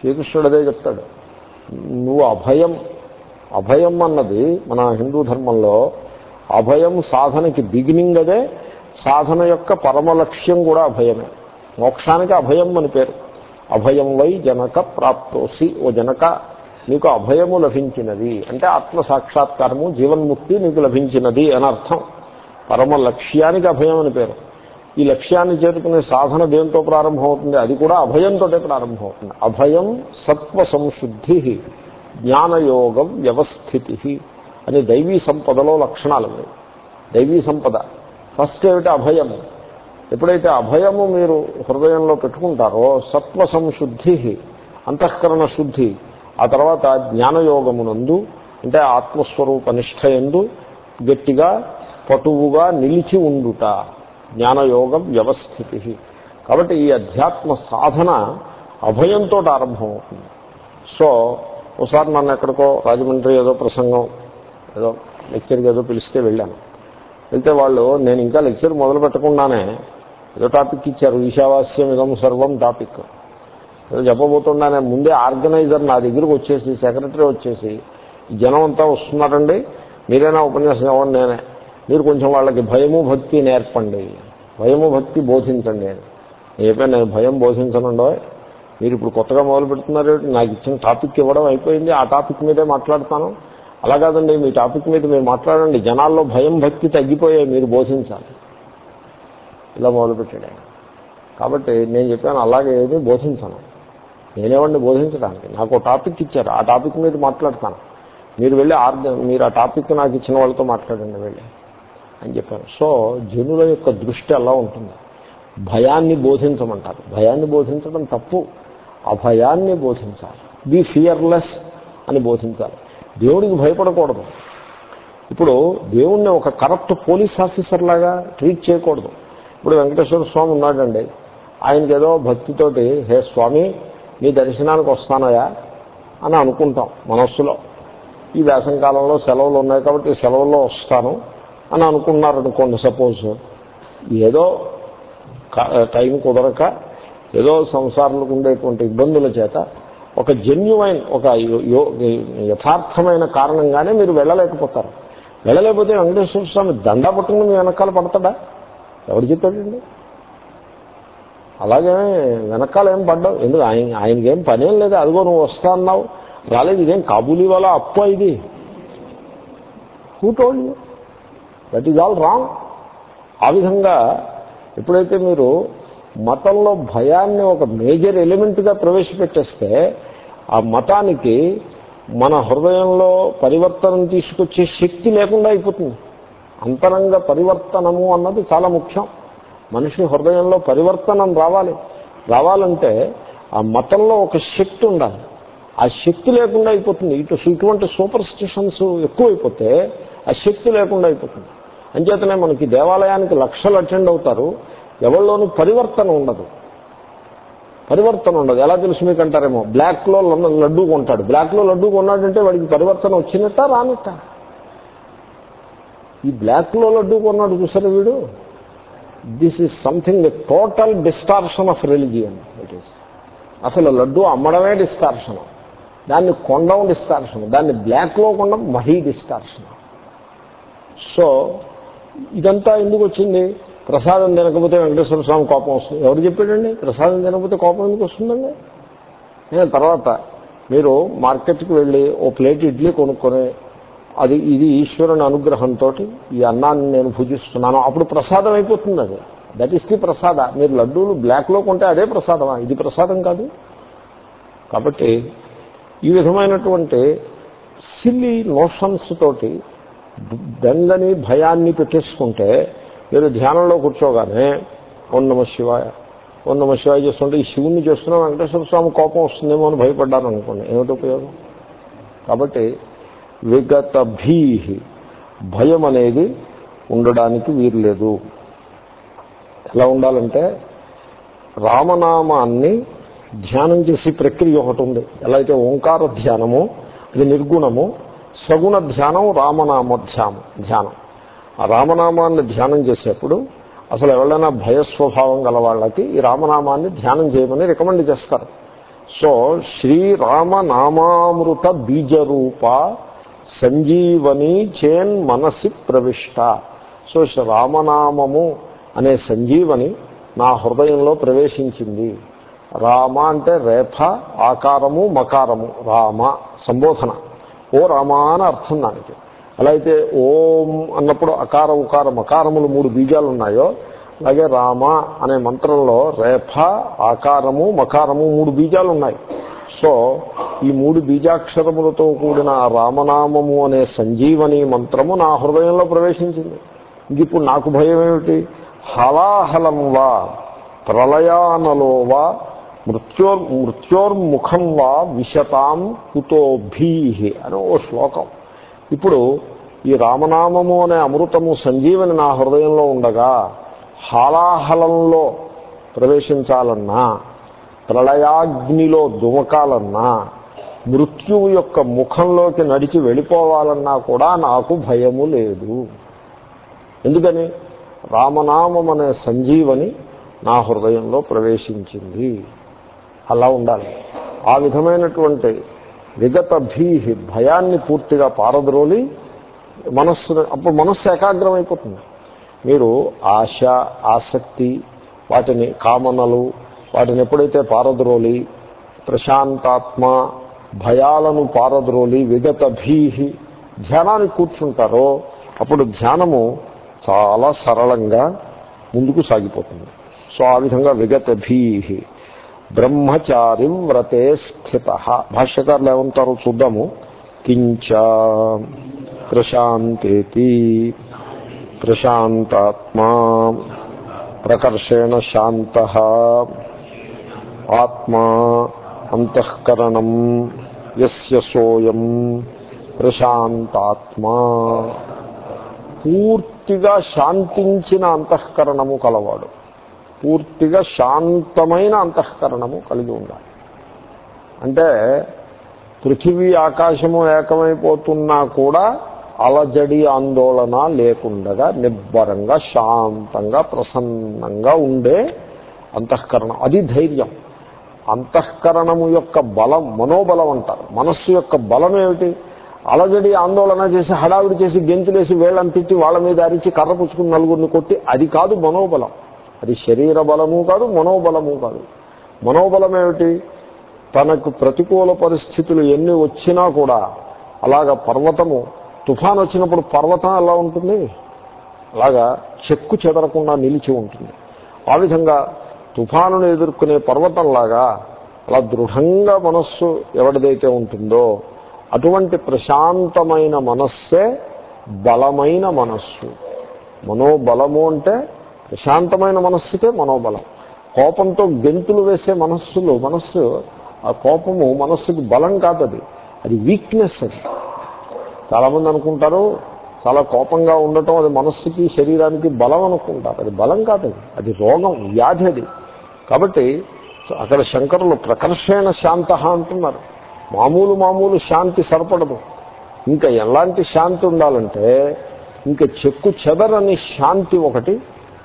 శ్రీకృష్ణుడు అదే చెప్తాడు. నువ్వు అభయం. అభయం అన్నది మన హిందూ ధర్మంలో అభయం సాధనకి బిగినింగ్ అదే. సాధన యొక్క పరమ లక్ష్యం కూడా అభయమే. మోక్షానికి అభయం అని పేరు. అభయం వై జనక ప్రాప్తోసి ఓ జనక నీకు అభయము లభించినది. అంటే ఆత్మ సాక్షాత్కారము జీవన్ముక్తి నీకు లభించినది అని అర్థం. పరమ లక్ష్యానికి అభయం అని పేరు. ఈ లక్ష్యాన్ని చేరుకునే సాధన దేంతో ప్రారంభమవుతుంది? అది కూడా అభయంతో ప్రారంభమవుతుంది. అభయం సత్వ సంశుద్ధి జ్ఞానయోగం వ్యవస్థితి అని దైవీ సంపదలో లక్షణాలు ఉన్నాయి. దైవీ సంపద. ఫస్ట్ ఏమిటి? అభయము. ఎప్పుడైతే అభయము మీరు హృదయంలో పెట్టుకుంటారో సత్వ సంశుద్ధి అంతఃకరణ శుద్ధి ఆ తర్వాత జ్ఞానయోగమునందు అంటే ఆత్మస్వరూప నిష్ట ఎందు గట్టిగా పటువుగా నిలిచి ఉండుట జ్ఞానయోగం వ్యవస్థితి. కాబట్టి ఈ అధ్యాత్మ సాధన అభయంతో ఆరంభమవుతుంది. సో ఒకసారి నన్ను ఎక్కడికో రాజమండ్రి ఏదో ప్రసంగం ఏదో లెక్చర్కి ఏదో పిలిస్తే వెళ్ళాను. వెళ్తే వాళ్ళు నేను ఇంకా లెక్చర్ మొదలు పెట్టకుండానే ఏదో టాపిక్ ఇచ్చారు ఈశావాస్యం ఇదం సర్వం టాపిక్. ఏదో చెప్పబోతుండానే ముందే ఆర్గనైజర్ నా దగ్గరకు వచ్చేసి సెక్రటరీ వచ్చేసి జనం అంతా వస్తున్నారండి. మీరైనా ఉపన్యాసం ఇవ్వండి నేనే. మీరు కొంచెం వాళ్ళకి భయము భక్తి నేర్పండి. భయము భక్తి బోధించండి. నేను చెప్పాను నేను భయం బోధించనుండో. మీరు ఇప్పుడు కొత్తగా మొదలు పెడుతున్నారు నాకు ఇచ్చిన టాపిక్ ఇవ్వడం అయిపోయింది. ఆ టాపిక్ మీదే మాట్లాడతాను. అలా కాదండి మీ టాపిక్ మీద మీరు మాట్లాడండి. జనాల్లో భయం భక్తి తగ్గిపోయాయి మీరు బోధించాలి. ఇలా మొదలుపెట్టాడు. ఆయన కాబట్టి నేను చెప్పాను అలాగే ఏమీ బోధించను. నేనేవండి బోధించడానికి. నాకు ఒక టాపిక్ ఇచ్చారు. ఆ టాపిక్ మీద మాట్లాడతాను. మీరు వెళ్ళి ఆర్గ మీరు ఆ టాపిక్ నాకు ఇచ్చిన వాళ్ళతో మాట్లాడండి వెళ్ళి అని చెప్పాను. సో జనుల యొక్క దృష్టి అలా ఉంటుంది. భయాన్ని బోధించమంటారు. భయాన్ని బోధించడం తప్పు. అభయాన్ని బోధించాలి. బీ ఫియర్లెస్ అని బోధించాలి. దేవుడికి భయపడకూడదు. ఇప్పుడు దేవుణ్ణి ఒక కరప్ట్ పోలీస్ ఆఫీసర్ లాగా ట్రీట్ చేయకూడదు. ఇప్పుడు వెంకటేశ్వర స్వామి ఉన్నాడండి. ఆయనకి ఏదో భక్తితోటి హే స్వామి నీ దర్శనానికి వస్తానయా అని అనుకుంటాం మనస్సులో. ఈ వేసంకాలంలో సెలవులు ఉన్నాయి కాబట్టి సెలవుల్లో వస్తాను అని అనుకున్నారు అనుకోండి సపోజ్. ఏదో టైం కుదరక ఏదో సంసారాలకు ఉండేటువంటి ఇబ్బందుల చేత ఒక జెన్యువైన్ ఒక యథార్థమైన కారణంగానే మీరు వెళ్ళలేకపోతారు. వెళ్ళలేకపోతే వెంకటేశ్వర స్వామి దండ పట్టుకుని మీ వెనకాల పడతాడా? ఎవరు చెప్పాడండి? అలాగే వెనకాల ఏం పడ్డావు? ఎందుకు? ఆయన ఆయనకేం పనేం లేదు. అదిగో నువ్వు వస్తా అన్నావు. రాలేదు ఇదేం కాబూలీ వాళ్ళ అప్పు ఇది? Who told you that is all wrong ఆ విధంగా ఎప్పుడైతే మీరు మతంలో భయాన్ని ఒక మేజర్ ఎలిమెంట్గా ప్రవేశపెట్టేస్తే ఆ మతానికి మన హృదయంలో పరివర్తనం తీసుకొచ్చే శక్తి లేకుండా అయిపోతుంది. అంతరంగ పరివర్తనము అన్నది చాలా ముఖ్యం. మనిషి హృదయంలో పరివర్తనం రావాలి. రావాలంటే ఆ మతంలో ఒక శక్తి ఉండాలి. ఆ శక్తి లేకుండా అయిపోతుంది. ఇటు ఇటువంటి సూపర్ స్టిషన్స్ ఎక్కువైపోతే ఆ శక్తి లేకుండా అయిపోతుంది. అంచేతనే మనకి దేవాలయానికి లక్షలు అటెండ్ అవుతారు. ఎవరిలోనూ పరివర్తన ఉండదు. పరివర్తన ఉండదు. ఎలా తెలుసు మీకు అంటారేమో బ్లాక్లో లడ్డూ కొంటాడు. బ్లాక్లో లడ్డూ కొన్నాడంటే వాడికి పరివర్తన వచ్చినట్ట రానట్ట? ఈ బ్లాక్లో లడ్డూ కొన్నాడు చూసారు వీడు? This is something total distortion of religion it is అసలు లడ్డు అమ్మడమే డిస్టార్షన్ దాన్ని కొండం డిస్టార్షన్ దాన్ని బ్లాక్లో కొండం మరీ డిస్టార్షన్ సో ఇదంతా ఎందుకు వచ్చింది? ప్రసాదం తినకపోతే వెంకటేశ్వర స్వామి కోపం వస్తుంది. ఎవరు చెప్పాడండి? ప్రసాదం తినకపోతే కోపం ఎందుకు వస్తుందండి? నేను తర్వాత మీరు మార్కెట్కి వెళ్ళి ఓ ప్లేట్ ఇడ్లీ కొనుక్కొని అది ఇది ఈశ్వరుని అనుగ్రహంతో ఈ అన్నాన్ని నేను భుజిస్తున్నాను అప్పుడు ప్రసాదం అయిపోతుంది అది. దట్ ఈస్ ది ప్రసాద. మీరు లడ్డూలు బ్లాక్లో కొంటే అదే ప్రసాదమా? ఇది ప్రసాదం కాదు. కాబట్టి ఈ విధమైనటువంటి సిల్లీ నోషన్స్ తోటి దండని భయాన్ని పెట్టేసుకుంటే మీరు ధ్యానంలో కూర్చోగానే ఓం నమ శివాయ. ఓం నమ శివాయ చేస్తుంటే ఈ శివుణ్ణి చేస్తున్నాం వెంకటేశ్వర స్వామి కోపం వస్తుందేమో అని భయపడ్డాను అనుకోండి ఏమిటి ఉపయోగం? కాబట్టి విగత భయం అనేది ఉండడానికి వీలు లేదు ఎలా ఉండాలంటే రామనామాన్ని ధ్యానం చేసే ప్రక్రియ ఒకటి ఉంది. ఎలా అయితే ఓంకార ధ్యానము అది నిర్గుణము సగుణ ధ్యానం రామనామ ధ్యానం ధ్యానం. ఆ రామనామాన్ని ధ్యానం చేసేప్పుడు అసలు ఎవరైనా భయస్వభావం గల వాళ్ళకి ఈ రామనామాన్ని ధ్యానం చేయమని రికమెండ్ చేస్తారు. సో శ్రీరామనామామృత బీజరూప సంజీవని చేన్ మనసి ప్రవిష్ట. సో రామనామము అనే సంజీవని నా హృదయంలో ప్రవేశించింది. రామ అంటే రేఫ ఆకారము మకారము. రామ సంబోధన. ఓ రామ అని అర్థం దానికి. అలా అయితే ఓం అన్నప్పుడు అకార ఉకార మకారములు మూడు బీజాలు ఉన్నాయో అలాగే రామ అనే మంత్రంలో రేఫ ఆకారము మకారము మూడు బీజాలు ఉన్నాయి సో ఈ మూడు బీజాక్షరములతో కూడిన ఆ రామనామము అనే సంజీవని మంత్రము నా హృదయంలో ప్రవేశించింది. ఇంక ఇప్పుడు నాకు భయం ఏమిటి? హలాహలం వా ప్రళయానలో వా మృత్యోర్ మృత్యోర్ముఖం వా విశతాం కుతో అని ఓ శ్లోకం. ఇప్పుడు ఈ రామనామము అనే అమృతము సంజీవని నా హృదయంలో ఉండగా హాలాహలంలో ప్రవేశించాలన్నా ప్రళయాగ్నిలో దుమకాలన్నా మృత్యువు యొక్క ముఖంలోకి నడిచి వెళ్ళిపోవాలన్నా కూడా నాకు భయము లేదు. ఎందుకని? రామనామం అనే సంజీవని నా హృదయంలో ప్రవేశించింది. అలా ఉండాలి. ఆ విధమైనటువంటి విగత భీహి భయాన్ని పూర్తిగా పారద్రోలి మనస్సు అప్పుడు మనస్సు ఏకాగ్రమైపోతుంది. మీరు ఆశ ఆసక్తి వాటిని కామనలు వాటిని ఎప్పుడైతే పారద్రోలి ప్రశాంతాత్మ భయాలను పారద్రోలి విగత భీహి ధ్యానానికి కూర్చుంటారో అప్పుడు ధ్యానము చాలా సరళంగా ముందుకు సాగిపోతుంది. సో ఆ విధంగా విగత భీహి బ్రహ్మచారి వ్రతే స్థిత. భాష్యకారులు ఏమంటారో చూద్దాము. కించ ప్రశాంతేతి ప్రశాంతాత్మా ప్రకర్షేణ శాంత. ఆత్మా అంతఃకరణం యస్య సోయం ప్రశాంతాత్మా. పూర్తిగా శాంతించిన అంతఃకరణము కలవాడు. పూర్తిగా శాంతమైన అంతఃకరణము కలిగి ఉండాలి. అంటే పృథివీ ఆకాశము ఏకమైపోతున్నా కూడా అలజడి ఆందోళన లేకుండగా నిబ్బరంగా శాంతంగా ప్రసన్నంగా ఉండే అంతఃకరణం. అది ధైర్యం. అంతఃకరణము యొక్క బలం మనోబలం అంటారు. మనస్సు యొక్క బలం ఏమిటి? అలజడి ఆందోళన చేసి హడావిడి చేసి గెంతులేసి వేళ్ళని తిట్టి వాళ్ళ మీద అరిచి కర్ర పుచ్చుకుని నలుగురిని కొట్టి అది కాదు మనోబలం. అది శరీర బలము కాదు మనోబలము కాదు. మనోబలం ఏమిటి? తనకు ప్రతికూల పరిస్థితులు ఎన్ని వచ్చినా కూడా అలాగ పర్వతము తుఫాన్ వచ్చినప్పుడు పర్వతం ఎలా ఉంటుంది? అలాగా చెక్కు చెదరకుండా నిలిచి ఉంటుంది. ఆ విధంగా తుఫానును ఎదుర్కొనే పర్వతంలాగా అలా దృఢంగా మనస్సు ఎవరిదైతే ఉంటుందో అటువంటి ప్రశాంతమైన మనస్సే బలమైన మనస్సు. మనోబలము అంటే ప్రశాంతమైన మనస్సుకే మనోబలం. కోపంతో గెంతులు వేసే మనస్సులు మనస్సు ఆ కోపము మనస్సుకి బలం కాదు అది వీక్నెస్ అది. చాలామంది అనుకుంటారు చాలా కోపంగా ఉండటం అది మనస్సుకి శరీరానికి బలం అనుకుంటారు. అది బలం కాదు అది అది రోగం వ్యాధి అది. కాబట్టి అక్కడ శంకరులు ప్రకర్షణ శాంత అంటున్నారు. మామూలు మామూలు శాంతి సరిపడదు. ఇంకా ఎలాంటి శాంతి ఉండాలంటే ఇంకా చెక్కు చెదరని శాంతి ఒకటి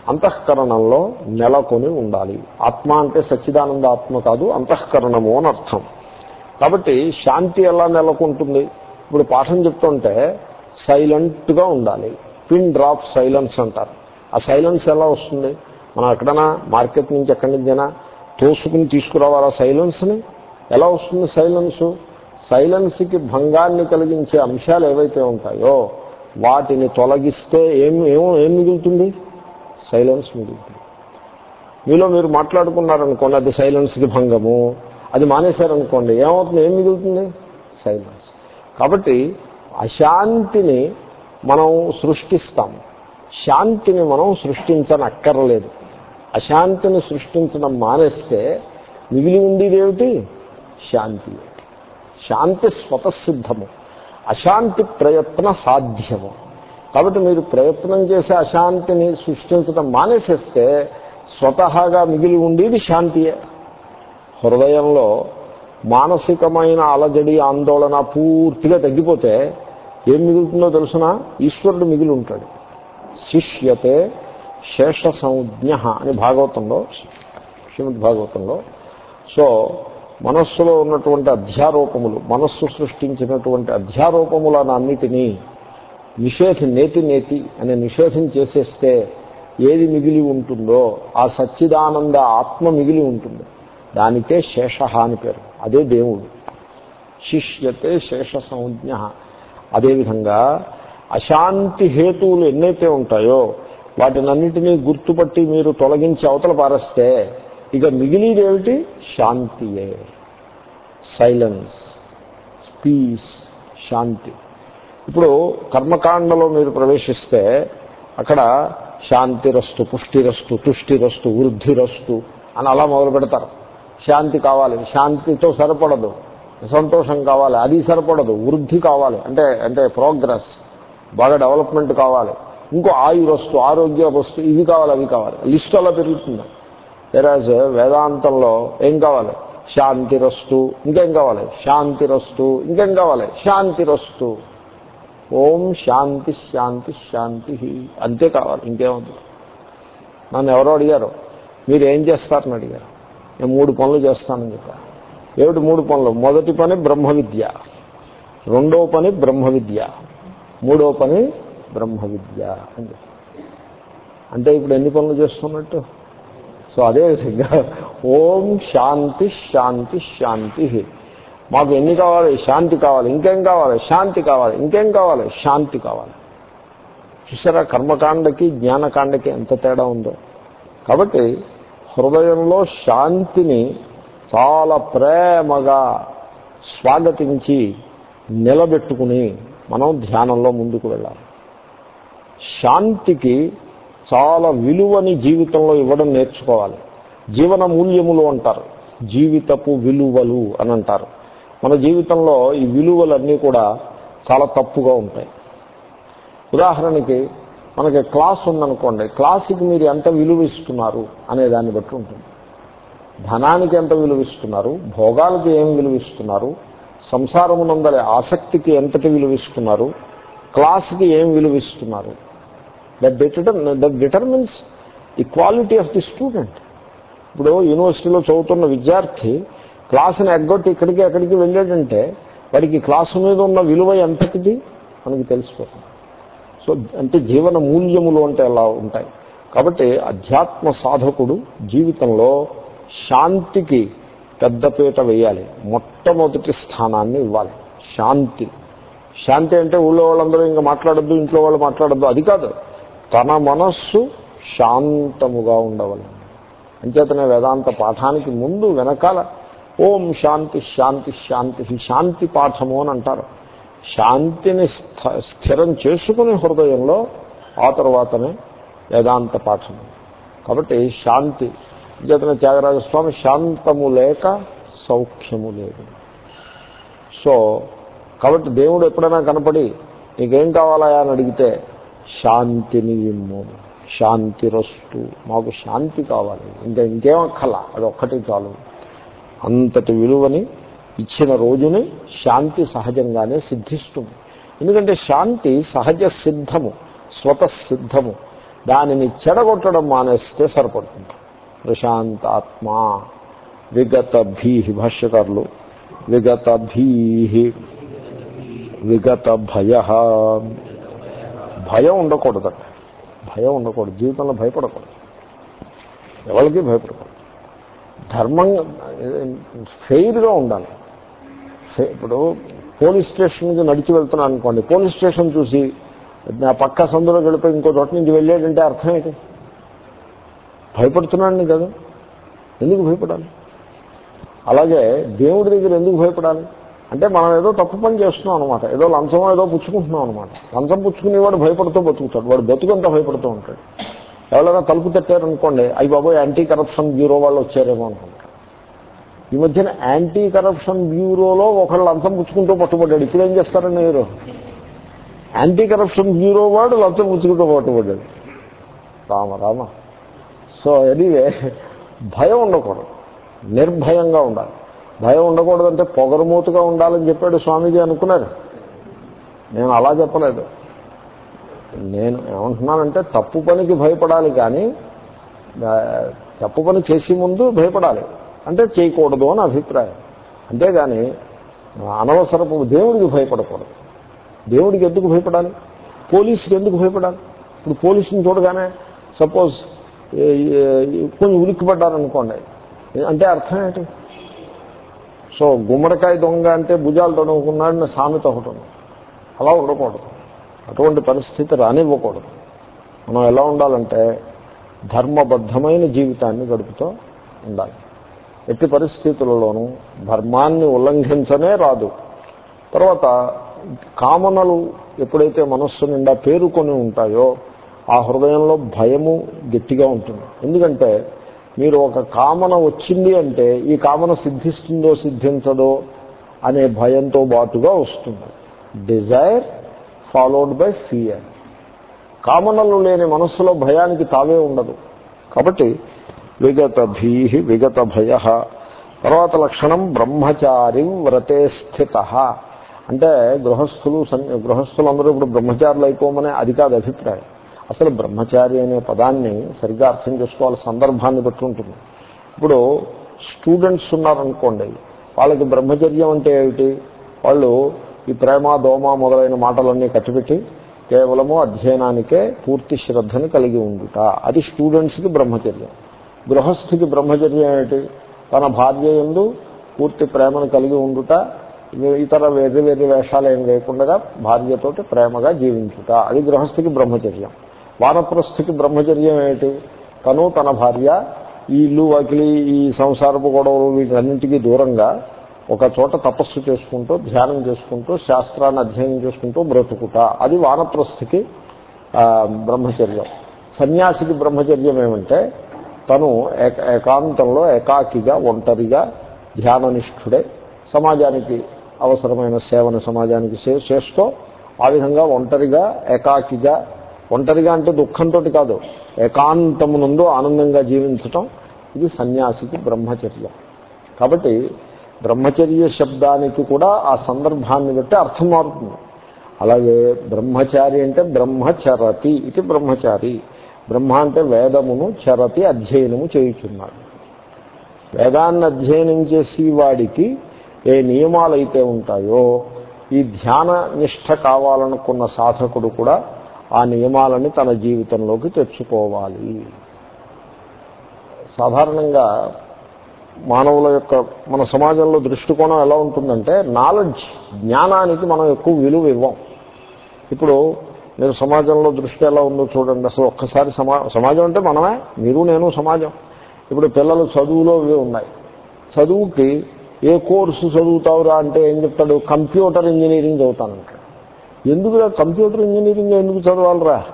అంతఃకరణంలో నెలకొని ఉండాలి. ఆత్మ అంటే సచ్చిదానంద ఆత్మ కాదు అంతఃకరణము అని అర్థం. కాబట్టి శాంతి ఎలా నెలకొంటుంది? ఇప్పుడు పాఠం చెప్తుంటే సైలెంట్గా ఉండాలి. పిన్ డ్రాప్ సైలెన్స్ అంటారు. ఆ సైలెన్స్ ఎలా వస్తుంది? మనం ఎక్కడైనా మార్కెట్ నుంచి ఎక్కడి నుంచైనా తోసుకుని తీసుకురావాలా సైలెన్స్ని? ఎలా వస్తుంది సైలెన్స్? సైలెన్స్కి భంగాన్ని కలిగించే అంశాలు ఏవైతే ఉంటాయో వాటిని తొలగిస్తే ఏం ఏం ఏం మిగులుతుంది? సైలెన్స్ మిగులుతుంది. మీలో మీరు మాట్లాడుకున్నారనుకోండి అది సైలెన్స్కి భంగము. అది మానేశారనుకోండి ఏమవుతుంది? ఏం మిగులుతుంది? సైలెన్స్. కాబట్టి అశాంతిని మనం సృష్టిస్తాం. శాంతిని మనం సృష్టించనక్కర్లేదు. అశాంతిని సృష్టించడం మానేస్తే మిగిలి ఉండేదేమిటి శాంతి. శాంతి స్వతసిద్ధము. అశాంతి ప్రయత్న సాధ్యము. కాబట్టి మీరు ప్రయత్నం చేసే అశాంతిని సృష్టించడం మానేసేస్తే స్వతహాగా మిగిలి ఉండేది శాంతియే. హృదయంలో మానసికమైన అలజడి ఆందోళన పూర్తిగా తగ్గిపోతే ఏం మిగులుతుందో తెలుసిన? ఈశ్వరుడు మిగిలి ఉంటాడు. శిష్యతే శేష సంజ్ఞ అని భాగవతంలో శ్రీమద్ భాగవతంలో సో మనస్సులో ఉన్నటువంటి అధ్యారూపములు మనస్సు సృష్టించినటువంటి అధ్యారోపములనన్నిటినీ నిషేధ నేతి నేతి అనే నిషేధం చేసేస్తే ఏది మిగిలి ఉంటుందో ఆ సచ్చిదానంద ఆత్మ మిగిలి ఉంటుంది. దానికే శేష అని పేరు. అదే దేవుడు. శిష్యతే శేష సంజ్ఞ అదేవిధంగా అశాంతి హేతువులు ఎన్నైతే ఉంటాయో వాటినన్నిటినీ గుర్తుపట్టి మీరు తొలగించి అవతల పారేస్తే ఇక మిగిలిదేమిటి? శాంతియే. సైలెన్స్ పీస్ శాంతి. ఇప్పుడు కర్మకాండలో మీరు ప్రవేశిస్తే అక్కడ శాంతిరస్తు పుష్టిరస్తు తుష్టిరస్తు వృద్ధిరస్తు అని అలా మొదలు పెడతారు. శాంతి కావాలి. శాంతితో సరిపడదు. సంతోషం కావాలి. అది సరిపడదు. వృద్ధి కావాలి. అంటే అంటే ప్రోగ్రెస్ బాగా డెవలప్మెంట్ కావాలి. ఇంకో ఆయురస్తు ఆరోగ్య వస్తు ఇవి కావాలి అవి కావాలి. లిస్ట్ అలా పెరుగుతుంది. వెరాజ్ వేదాంతంలో ఏం కావాలి? శాంతిరస్తు ఇంకేం కావాలి? శాంతిరస్తు ఇంకేం కావాలి? శాంతిరస్తు ఓం శాంతి శాంతి శాంతి అంతే కావాలి ఇంకేముంది? నన్ను ఎవరో అడిగారు. మీరు ఏం చేస్తారని అడిగారు. నేను మూడు పనులు చేస్తానని చెప్పా ఏమిటి మూడు పనులు? మొదటి పని బ్రహ్మ విద్య రెండో పని బ్రహ్మ విద్య మూడో పని బ్రహ్మ విద్య అని అంటే ఇప్పుడు ఎన్ని పనులు చేస్తున్నట్టు? సో అదేవిధంగా ఓం శాంతి శాంతి శాంతి. మాకు ఎన్ని కావాలి? శాంతి కావాలి. ఇంకేం కావాలి? శాంతి కావాలి. ఇంకేం కావాలి? శాంతి కావాలి. చూసారా కర్మకాండకి జ్ఞానకాండకి ఎంత తేడా ఉందో. కాబట్టి హృదయంలో శాంతిని చాలా ప్రేమగా స్వాగతించి నిలబెట్టుకుని మనం ధ్యానంలో ముందుకు వెళ్ళాలి. శాంతికి చాలా విలువని జీవితంలో ఇవ్వడం నేర్చుకోవాలి. జీవన మూల్యములు అంటారు. జీవితపు విలువలు అని అంటారు. మన జీవితంలో ఈ విలువలన్నీ కూడా చాలా తప్పుగా ఉంటాయి. ఉదాహరణకి మనకి క్లాస్ ఉందనుకోండి. క్లాసుకి మీరు ఎంత విలువ ఇస్తున్నారు అనే దాన్ని బట్టి ఉంటుంది. ధనానికి ఎంత విలువ ఇస్తున్నారు? భోగాలకి ఏం విలువ ఇస్తున్నారు? సంసారమునందరి ఆసక్తికి ఎంతటి విలువ ఇస్తున్నారు? క్లాస్కి ఏం విలువ ఇస్తున్నారు? That deter that determines the quality of the student ఇప్పుడు యూనివర్సిటీలో చదువుతున్న విద్యార్థి క్లాసుని ఎగ్గొట్టి ఇక్కడికి ఎక్కడికి వెళ్ళాడంటే వాడికి క్లాసు మీద ఉన్న విలువ ఎంతటిది? మనకి తెలిసిపోతుంది. సో అంటే జీవన మూల్యములు అంటే ఎలా ఉంటాయి. కాబట్టి అధ్యాత్మ సాధకుడు జీవితంలో శాంతికి పెద్దపీట వేయాలి. మొట్టమొదటి స్థానాన్ని ఇవ్వాలి. శాంతి. శాంతి అంటే ఊళ్ళో వాళ్ళందరూ ఇంకా మాట్లాడద్దు ఇంట్లో వాళ్ళు మాట్లాడద్దు. అది కాదు. తన మనస్సు శాంతముగా ఉండవలను. అంచేతనే వేదాంత పాఠానికి ముందు వెనకాల ఓం శాంతి శాంతి శాంతి శాంతి పాఠము అని అంటారు. శాంతిని స్థిరం చేసుకుని హృదయంలో ఆ తర్వాతనే వేదాంత పాఠము. కాబట్టి శాంతి చేతన త్యాగరాజస్వామి శాంతము లేక సౌఖ్యము లేదు. సో కాబట్టి దేవుడు ఎప్పుడైనా కనపడి నీకేం కావాలా అని అడిగితే శాంతిని ఇమ్ము శాంతి రస్తు మాకు శాంతి కావాలి. ఇంకా ఇంకేం అక్కల అది ఒక్కటి చాలు. అంతటి విలువని ఇచ్చిన రోజుని శాంతి సహజంగానే సిద్ధిస్తుంది. ఎందుకంటే శాంతి సహజ సిద్ధము స్వతసిద్ధము దానిని చెడగొట్టడం మానేస్తే సరిపడుతుంది. ప్రశాంతాత్మ. విగత భీహి భాష్యకారులు విగత భీహి విగత భయ. భయం ఉండకూడదండి భయం ఉండకూడదు. జీవితంలో భయపడకూడదు. ఎవరికి భయపడకూడదు. ధర్మంగా ఫెయిర్గా ఉండాలి. ఇప్పుడు పోలీస్ స్టేషన్కి నడిచి వెళ్తున్నాను అనుకోండి పోలీస్ స్టేషన్ చూసి నా పక్క సందులో వెళ్ళిపోయి ఇంకో చోట నుంచి వెళ్ళాడంటే అర్థం ఏంటి? భయపడుతున్నాను కదా. ఎందుకు భయపడాలి? అలాగే దేవుడి దగ్గర ఎందుకు భయపడాలి? అంటే మనం ఏదో తప్పు పని చేస్తున్నాం అనమాట ఏదో లంచం ఏదో పుచ్చుకుంటున్నాం అనమాట లంచం పుచ్చుకునేవాడు భయపడుతూ బతుకుతాడు. వాడు బతుకంతా భయపడుతూ ఉంటాడు. ఎవరైనా తలుపు తట్టారనుకోండి అయ్యి బాబోయ్ యాంటీ కరప్షన్ బ్యూరో వాళ్ళు వచ్చారేమో అనుకుంటారు. ఈ మధ్యన యాంటీ కరప్షన్ బ్యూరోలో ఒకళ్ళు లంచం పుచ్చుకుంటూ పట్టుబడ్డాడు. ఇప్పుడు ఏం చేస్తారండి మీరు? యాంటీ కరప్షన్ బ్యూరో వాడు లంచం పుచ్చుకుంటూ పట్టుబడ్డాడు. రామ రామ. సో ఎనీవే భయం ఉండకూడదు. నిర్భయంగా ఉండాలి. భయం ఉండకూడదంటే పొగరమూతుగా ఉండాలని చెప్పాడు స్వామీజీ అనుకున్నారు. నేను అలా చెప్పలేదు. నేను ఏమంటున్నానంటే తప్పు పనికి భయపడాలి కానీ తప్పు పని చేసే ముందు భయపడాలి. అంటే చేయకూడదు అని అభిప్రాయం. అంతేగాని అనవసరపు దేవుడికి భయపడకూడదు. దేవుడికి ఎందుకు భయపడాలి? పోలీసుకి ఎందుకు భయపడాలి? ఇప్పుడు పోలీసుని చూడగానే సపోజ్ కొంచెం ఉలిక్కిపడ్డారనుకోండి. అంటే అర్థం ఏంటి? సో గుమ్మడికాయ దొంగ అంటే భుజాలు తొడుగుకున్నాడని సామెత ఒకటి ఉంది. అలా ఉండకూడదు. అటువంటి పరిస్థితి రానివ్వకూడదు. మనం ఎలా ఉండాలంటే ధర్మబద్ధమైన జీవితాన్ని గడుపుతూ ఉండాలి. ఎట్టి పరిస్థితులలోనూ ధర్మాన్ని ఉల్లంఘించనే రాదు. తర్వాత కామనలు ఎప్పుడైతే మనస్సు నిండా పేరుకొని ఉంటాయో ఆ హృదయంలో భయము గట్టిగా ఉంటుంది. ఎందుకంటే మీరు ఒక కామన వచ్చింది అంటే ఈ కామన సిద్ధిస్తుందో సిద్ధించదో అనే భయంతో బాటుగా వస్తుంది. డిజైర్ ఫాలోడ్ బై ఫియర్ కామనలు లేని మనస్సులో భయానికి తావే ఉండదు. కాబట్టి విగత భీహి విగత భయ. తర్వాత లక్షణం బ్రహ్మచారి వ్రతే స్థిత. అంటే గృహస్థులు గృహస్థులందరూ ఇప్పుడు బ్రహ్మచారులు అయిపోమనే అది కాదు అభిప్రాయం. అసలు బ్రహ్మచారి అనే పదాన్ని సరిగ్గా అర్థం చేసుకోవాలి సందర్భాన్ని బట్టి ఉంటుంది. ఇప్పుడు స్టూడెంట్స్ ఉన్నారనుకోండి వాళ్ళకి బ్రహ్మచర్యం అంటే ఏమిటి? వాళ్ళు ఈ ప్రేమ దోమ మొదలైన మాటలన్నీ కట్టిపెట్టి కేవలము అధ్యయనానికే పూర్తి శ్రద్ధని కలిగి ఉండుట. అది స్టూడెంట్స్కి బ్రహ్మచర్యం. గృహస్థికి బ్రహ్మచర్యం ఏమిటి? తన భార్య ఎందు పూర్తి ప్రేమను కలిగి ఉండుట ఇతర వేరు వేరు వేషాలు ఏం లేకుండా భార్యతోటి ప్రేమగా జీవించుట. అది గృహస్థికి బ్రహ్మచర్యం. వానప్రస్థికి బ్రహ్మచర్యం ఏమిటి? తను తన భార్య ఈ ఇల్లు వాకిలి ఈ సంసారపు గొడవలు వీటన్నింటికి దూరంగా ఒక చోట తపస్సు చేసుకుంటూ ధ్యానం చేసుకుంటూ శాస్త్రాన్ని అధ్యయనం చేసుకుంటూ బ్రతుకుట. అది వానప్రస్థికి బ్రహ్మచర్యం. సన్యాసికి బ్రహ్మచర్యం ఏమంటే తను ఏకాంతంలో ఏకాకిగా ఒంటరిగా ధ్యాననిష్ఠుడే. సమాజానికి అవసరమైన సేవను సమాజానికి చేస్తూ ఆ విధంగా ఒంటరిగా ఏకాకిగా ఒంటరిగా అంటే దుఃఖంతో కాదు. ఏకాంతమునందు ఆనందంగా జీవించటం ఇది సన్యాసికి బ్రహ్మచర్యం. కాబట్టి బ్రహ్మచర్య శబ్దానికి కూడా ఆ సందర్భాన్ని బట్టి అర్థం మారుతుంది. అలాగే బ్రహ్మచారి అంటే బ్రహ్మచరతి ఇది బ్రహ్మచారి. బ్రహ్మ అంటే వేదమును చరతి అధ్యయనము చేయుచున్నాడు. వేదాన్ని అధ్యయనం చేసి వాడికి ఏ నియమాలు అయితే ఉంటాయో ఈ ధ్యాన నిష్ట కావాలనుకున్న సాధకుడు కూడా ఆ నియమాలని తన జీవితంలోకి తెచ్చుకోవాలి. సాధారణంగా మానవుల యొక్క మన సమాజంలో దృష్టికోణం ఎలా ఉంటుందంటే నాలెడ్జ్ జ్ఞానానికి మనం ఎక్కువ విలువ ఇవ్వం. ఇప్పుడు మీరు సమాజంలో దృష్టి ఎలా ఉందో చూడండి. అసలు ఒక్కసారి సమా సమాజం అంటే మనమే? మీరు నేను సమాజం. ఇప్పుడు పిల్లలు చదువులో ఇవి ఉన్నాయి. చదువుకి ఏ కోర్సు చదువుతావురా అంటే ఏం చెప్తాడు? కంప్యూటర్ ఇంజనీరింగ్ చదువుతానంట. ఎందుకురా కంప్యూటర్ ఇంజనీరింగ్ ఎందుకు చదవాలరా?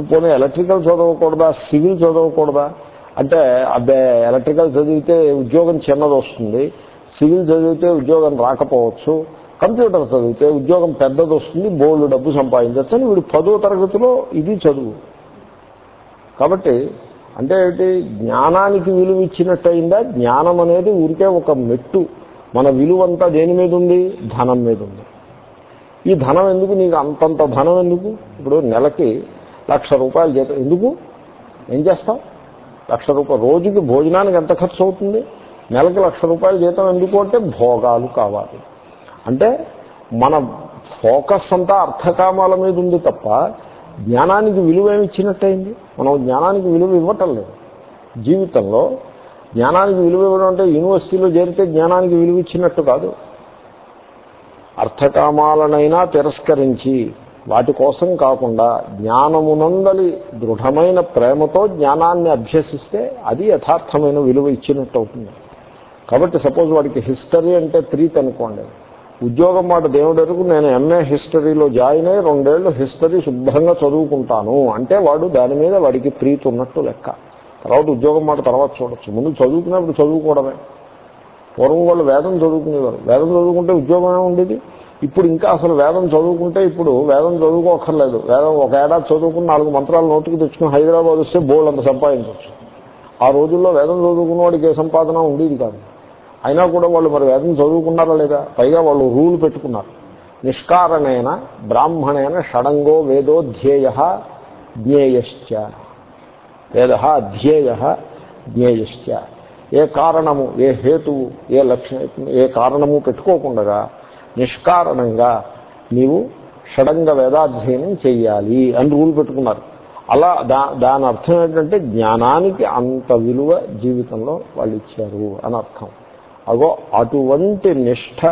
పోనీ ఎలక్ట్రికల్ చదవకూడదా? సివిల్ చదవకూడదా? అంటే అబ్బే ఎలక్ట్రికల్ చదివితే ఉద్యోగం చిన్నది వస్తుంది. సివిల్ చదివితే ఉద్యోగం రాకపోవచ్చు. కంప్యూటర్ చదివితే ఉద్యోగం పెద్దది వస్తుంది. బోల్డ్ డబ్బు సంపాదించవచ్చు అని వీడు పదో తరగతిలో ఇది చదువు. కాబట్టి అంటే జ్ఞానానికి విలువ ఇచ్చినట్టయిందా? జ్ఞానం అనేది ఊరికే ఒక మెట్టు. మన విలువంతా దేని మీద ఉంది? ధనం మీద ఉంది. ఈ ధనం ఎందుకు? నీకు అంతంత ధనం ఎందుకు? ఇప్పుడు నెలకి లక్ష రూపాయలు జీతం ఎందుకు? ఏం చేస్తాం? లక్ష రూపాయలు రోజుకి భోజనానికి ఎంత ఖర్చు అవుతుంది? నెలకి లక్ష రూపాయలు జీతం ఎందుకు అంటే భోగాలు కావాలి. అంటే మన ఫోకస్ అంతా అర్థకామాల మీద ఉంది తప్ప జ్ఞానానికి విలువ ఏమి ఇచ్చినట్టయింది? మనం జ్ఞానానికి విలువ ఇవ్వటం లేదు. జీవితంలో జ్ఞానానికి విలువ ఇవ్వడం అంటే యూనివర్సిటీలో చేరితే జ్ఞానానికి విలువ ఇచ్చినట్టు కాదు. అర్థకామాలనైనా తిరస్కరించి వాటి కోసం కాకుండా జ్ఞానమునందలి దృఢమైన ప్రేమతో జ్ఞానాన్ని అభ్యసిస్తే అది యథార్థమైన విలువ ఇచ్చినట్టు అవుతుంది కాబట్టి సపోజ్ వాడికి హిస్టరీ అంటే ప్రీతి అనుకోండి. ఉద్యోగం మాట దేవుడరకు నేను ఎంఏ హిస్టరీలో జాయిన్ అయ్యి రెండేళ్ళు హిస్టరీ శుభ్రంగా చదువుకుంటాను అంటే వాడు దాని మీద వాడికి ప్రీతి ఉన్నట్టు లెక్క. తర్వాత ఉద్యోగం మాట తర్వాత చూడొచ్చు. ముందు చదువుకున్నప్పుడు చదువుకోవడమే. పూర్వం వాళ్ళు వేదం చదువుకునేవారు. వేదం చదువుకుంటే ఉద్యోగమే ఉండేది? ఇప్పుడు ఇంకా అసలు వేదం చదువుకుంటే ఇప్పుడు వేదం చదువుకోక్కర్లేదు. వేదం ఒక ఏడాది చదువుకుని నాలుగు మంత్రాలు నోటుకు తెచ్చుకుని హైదరాబాద్ వస్తే బోల్డ్ అంత సంపాదించవచ్చు. ఆ రోజుల్లో వేదం చదువుకున్న వాడికి ఏ సంపాదన ఉండేది కాదు. అయినా కూడా వాళ్ళు మరి వేదం చదువుకున్నారా లేదా? పైగా వాళ్ళు రూల్ పెట్టుకున్నారు. నిష్కారణైన బ్రాహ్మణైన షడంగో వేదో ధ్యేయ జ్ఞేయశ్చ. వేద అధ్యేయ జ్ఞేయశ్చ. ఏ కారణము ఏ హేతువు ఏ లక్ష్య ఏ కారణము పెట్టుకోకుండా నిష్కారణంగా నీవు షడంగ వేదాధ్యయనం చెయ్యాలి అని రూల్ పెట్టుకున్నారు. అలా దా దాని అర్థం ఏంటంటే జ్ఞానానికి అంత విలువ జీవితంలో వాళ్ళు ఇచ్చారు అని అర్థం. అగో అటువంటి నిష్ఠ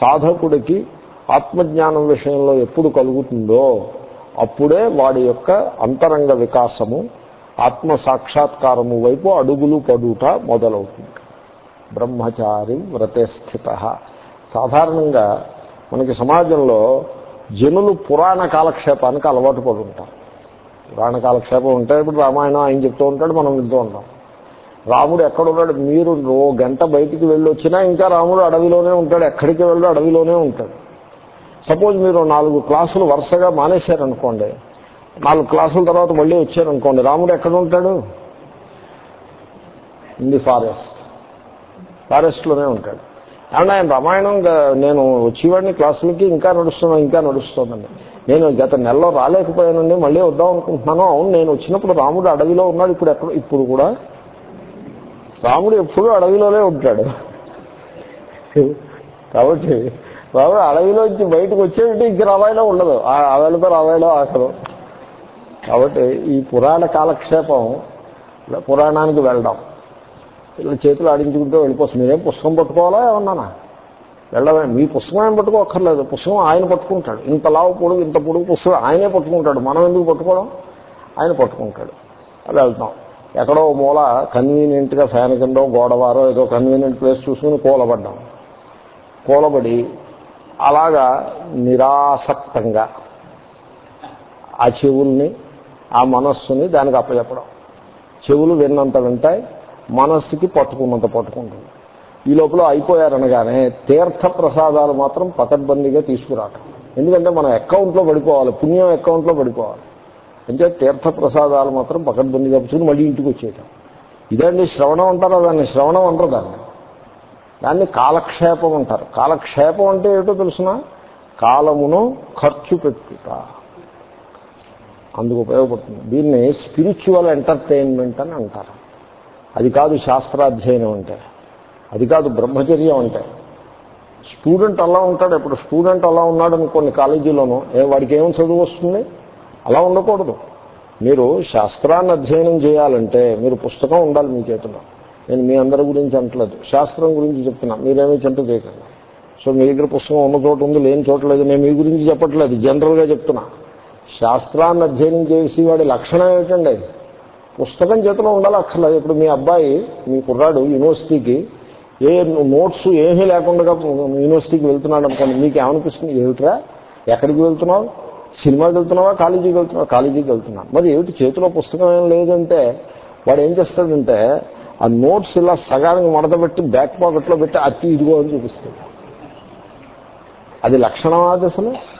సాధకుడికి ఆత్మజ్ఞానం విషయంలో ఎప్పుడు కలుగుతుందో అప్పుడే వాడి యొక్క అంతరంగ వికాసము ఆత్మ సాక్షాత్కారము వైపు అడుగులు పడుట మొదలవుతుంది. బ్రహ్మచారి వ్రతే స్థిత. సాధారణంగా మనకి సమాజంలో జనులు పురాణ కాలక్షేపానికి అలవాటు పడి ఉంటారు. పురాణ కాలక్షేపం ఉంటే ఇప్పుడు రామాయణం ఆయన చెప్తూ ఉంటాడు మనం వింటూ ఉంటాం. రాముడు ఎక్కడున్నాడు? మీరు ఓ గంట బయటికి వెళ్ళి వచ్చినా ఇంకా రాముడు అడవిలోనే ఉంటాడు ఎక్కడికి వెళ్ళి అడవిలోనే ఉంటాడు. సపోజ్ మీరు నాలుగు క్లాసులు వరుసగా మానేశారనుకోండి నాలుగు క్లాసుల తర్వాత మళ్ళీ వచ్చారనుకోండి రాముడు ఎక్కడ ఉంటాడు ఇన్ ది ఫారెస్ట్. ఫారెస్ట్లోనే ఉంటాడు. అండ్ ఆయన రామాయణం నేను వచ్చేవాడిని క్లాసులకి ఇంకా నడుస్తున్నా ఇంకా నడుస్తుందండి. నేను గత నెలలో రాలేకపోయానండి మళ్ళీ వద్దాం అనుకుంటున్నాను. అవును నేను వచ్చినప్పుడు రాముడు అడవిలో ఉన్నాడు. ఇప్పుడు ఎక్కడ ఇప్పుడు కూడా రాముడు ఎప్పుడూ అడవిలోనే ఉంటాడు. కాబట్టి రాముడు అడవిలోంచి బయటకు వచ్చేటట్టు ఇంక రామాయణం ఉండదు. ఆ అడవితో రామాయణం ఆకలు కాబట్టి ఈ పురాణ కాలక్షేపం పురాణానికి వెళ్ళడం. ఇలా చేతులు ఆడించుకుంటూ వెళ్ళిపోతుంది మీరేం పుస్తకం పట్టుకోవాలా ఏమన్నానా? వెళ్ళవే. మీ పుస్తకం ఏం పట్టుకోక్కర్లేదు. పుస్తకం ఆయన పట్టుకుంటాడు. ఇంత లావు పొడుగు ఇంత పొడుగు పుస్తకం ఆయనే పట్టుకుంటాడు. మనం ఎందుకు పట్టుకోవడం? ఆయన పట్టుకుంటాడు. అది వెళ్తాం. ఎక్కడో మూల కన్వీనియంట్గా ఫ్యాన్ కింద గోడవారో ఏదో కన్వీనియంట్ ప్లేస్ చూసుకుని కూలబడ్డాం. కూలబడి అలాగా నిరాసక్తంగా ఆ చెవుల్ని ఆ మనస్సుని దానికి అప్పచెప్పడం. చెవులు విన్నంత వింటాయి మనస్సుకి పట్టుకున్నంత పట్టుకుంటుంది. ఈ లోపల అయిపోయారనగానే తీర్థ ప్రసాదాలు మాత్రం పకడ్బందీగా తీసుకురావటం. ఎందుకంటే మన అకౌంట్లో పడిపోవాలి పుణ్యం అకౌంట్లో పడిపోవాలి. అంటే తీర్థ ప్రసాదాలు మాత్రం పకడ్బందీగా పుచ్చుకుని మళ్ళీ ఇంటికి వచ్చేయటం. ఇదండి శ్రవణం అంటారా దాన్ని? శ్రవణం అంటారు దాన్ని. దాన్ని కాలక్షేపం అంటారు. కాలక్షేపం అంటే ఏమిటో తెలుసిన? కాలమును ఖర్చు పెట్టుట. అందుకు ఉపయోగపడుతుంది. దీన్ని స్పిరిచువల్ ఎంటర్టైన్మెంట్ అని అంటారు. అది కాదు శాస్త్రాధ్యయనం అంటే. అది కాదు బ్రహ్మచర్యం అంటే. స్టూడెంట్ అలా ఉంటాడు. ఇప్పుడు స్టూడెంట్ అలా ఉన్నాడు అనుకోండి కాలేజీలోనూ ఏ వాడికి ఏం చదువు వస్తుంది? అలా ఉండకూడదు. మీరు శాస్త్రాన్ని అధ్యయనం చేయాలంటే మీరు పుస్తకం ఉండాలి మీ చేతిలో. నేను మీ అందరి గురించి అంటలేదు. శాస్త్రం గురించి చెప్తున్నా. మీరేమీ చెంత చేయకండి. సో మీ దగ్గర పుస్తకం ఉన్న చోట ఉంది లేని చోట లేదు. నేను మీ గురించి చెప్పట్లేదు. జనరల్గా చెప్తున్నా. శాస్త్రాన్ని అధ్యయనం చేసి వాడి లక్షణం ఏమిటండి? పుస్తకం చేతిలో ఉండాలి అక్కర్లేదు. ఇప్పుడు మీ అబ్బాయి మీ కుర్రాడు యూనివర్సిటీకి ఏ నోట్స్ ఏమీ లేకుండా యూనివర్సిటీకి వెళ్తున్నాడు అనుకోండి మీకు ఏమనిపిస్తుంది ఏమిట్రా? ఎక్కడికి వెళ్తున్నావు? సినిమాకి వెళ్తున్నావా? కాలేజీకి వెళ్తున్నావా? కాలేజీకి వెళ్తున్నావు మరి ఏమిటి? చేతిలో పుస్తకం ఏం లేదంటే వాడు ఏం చేస్తాడంటే ఆ నోట్స్ ఇలా సగానికి మడత పెట్టి బ్యాక్ పాకెట్లో పెట్టి అతి ఇదిగో అని చూపిస్తాడు. అది లక్షణం అది అసలు?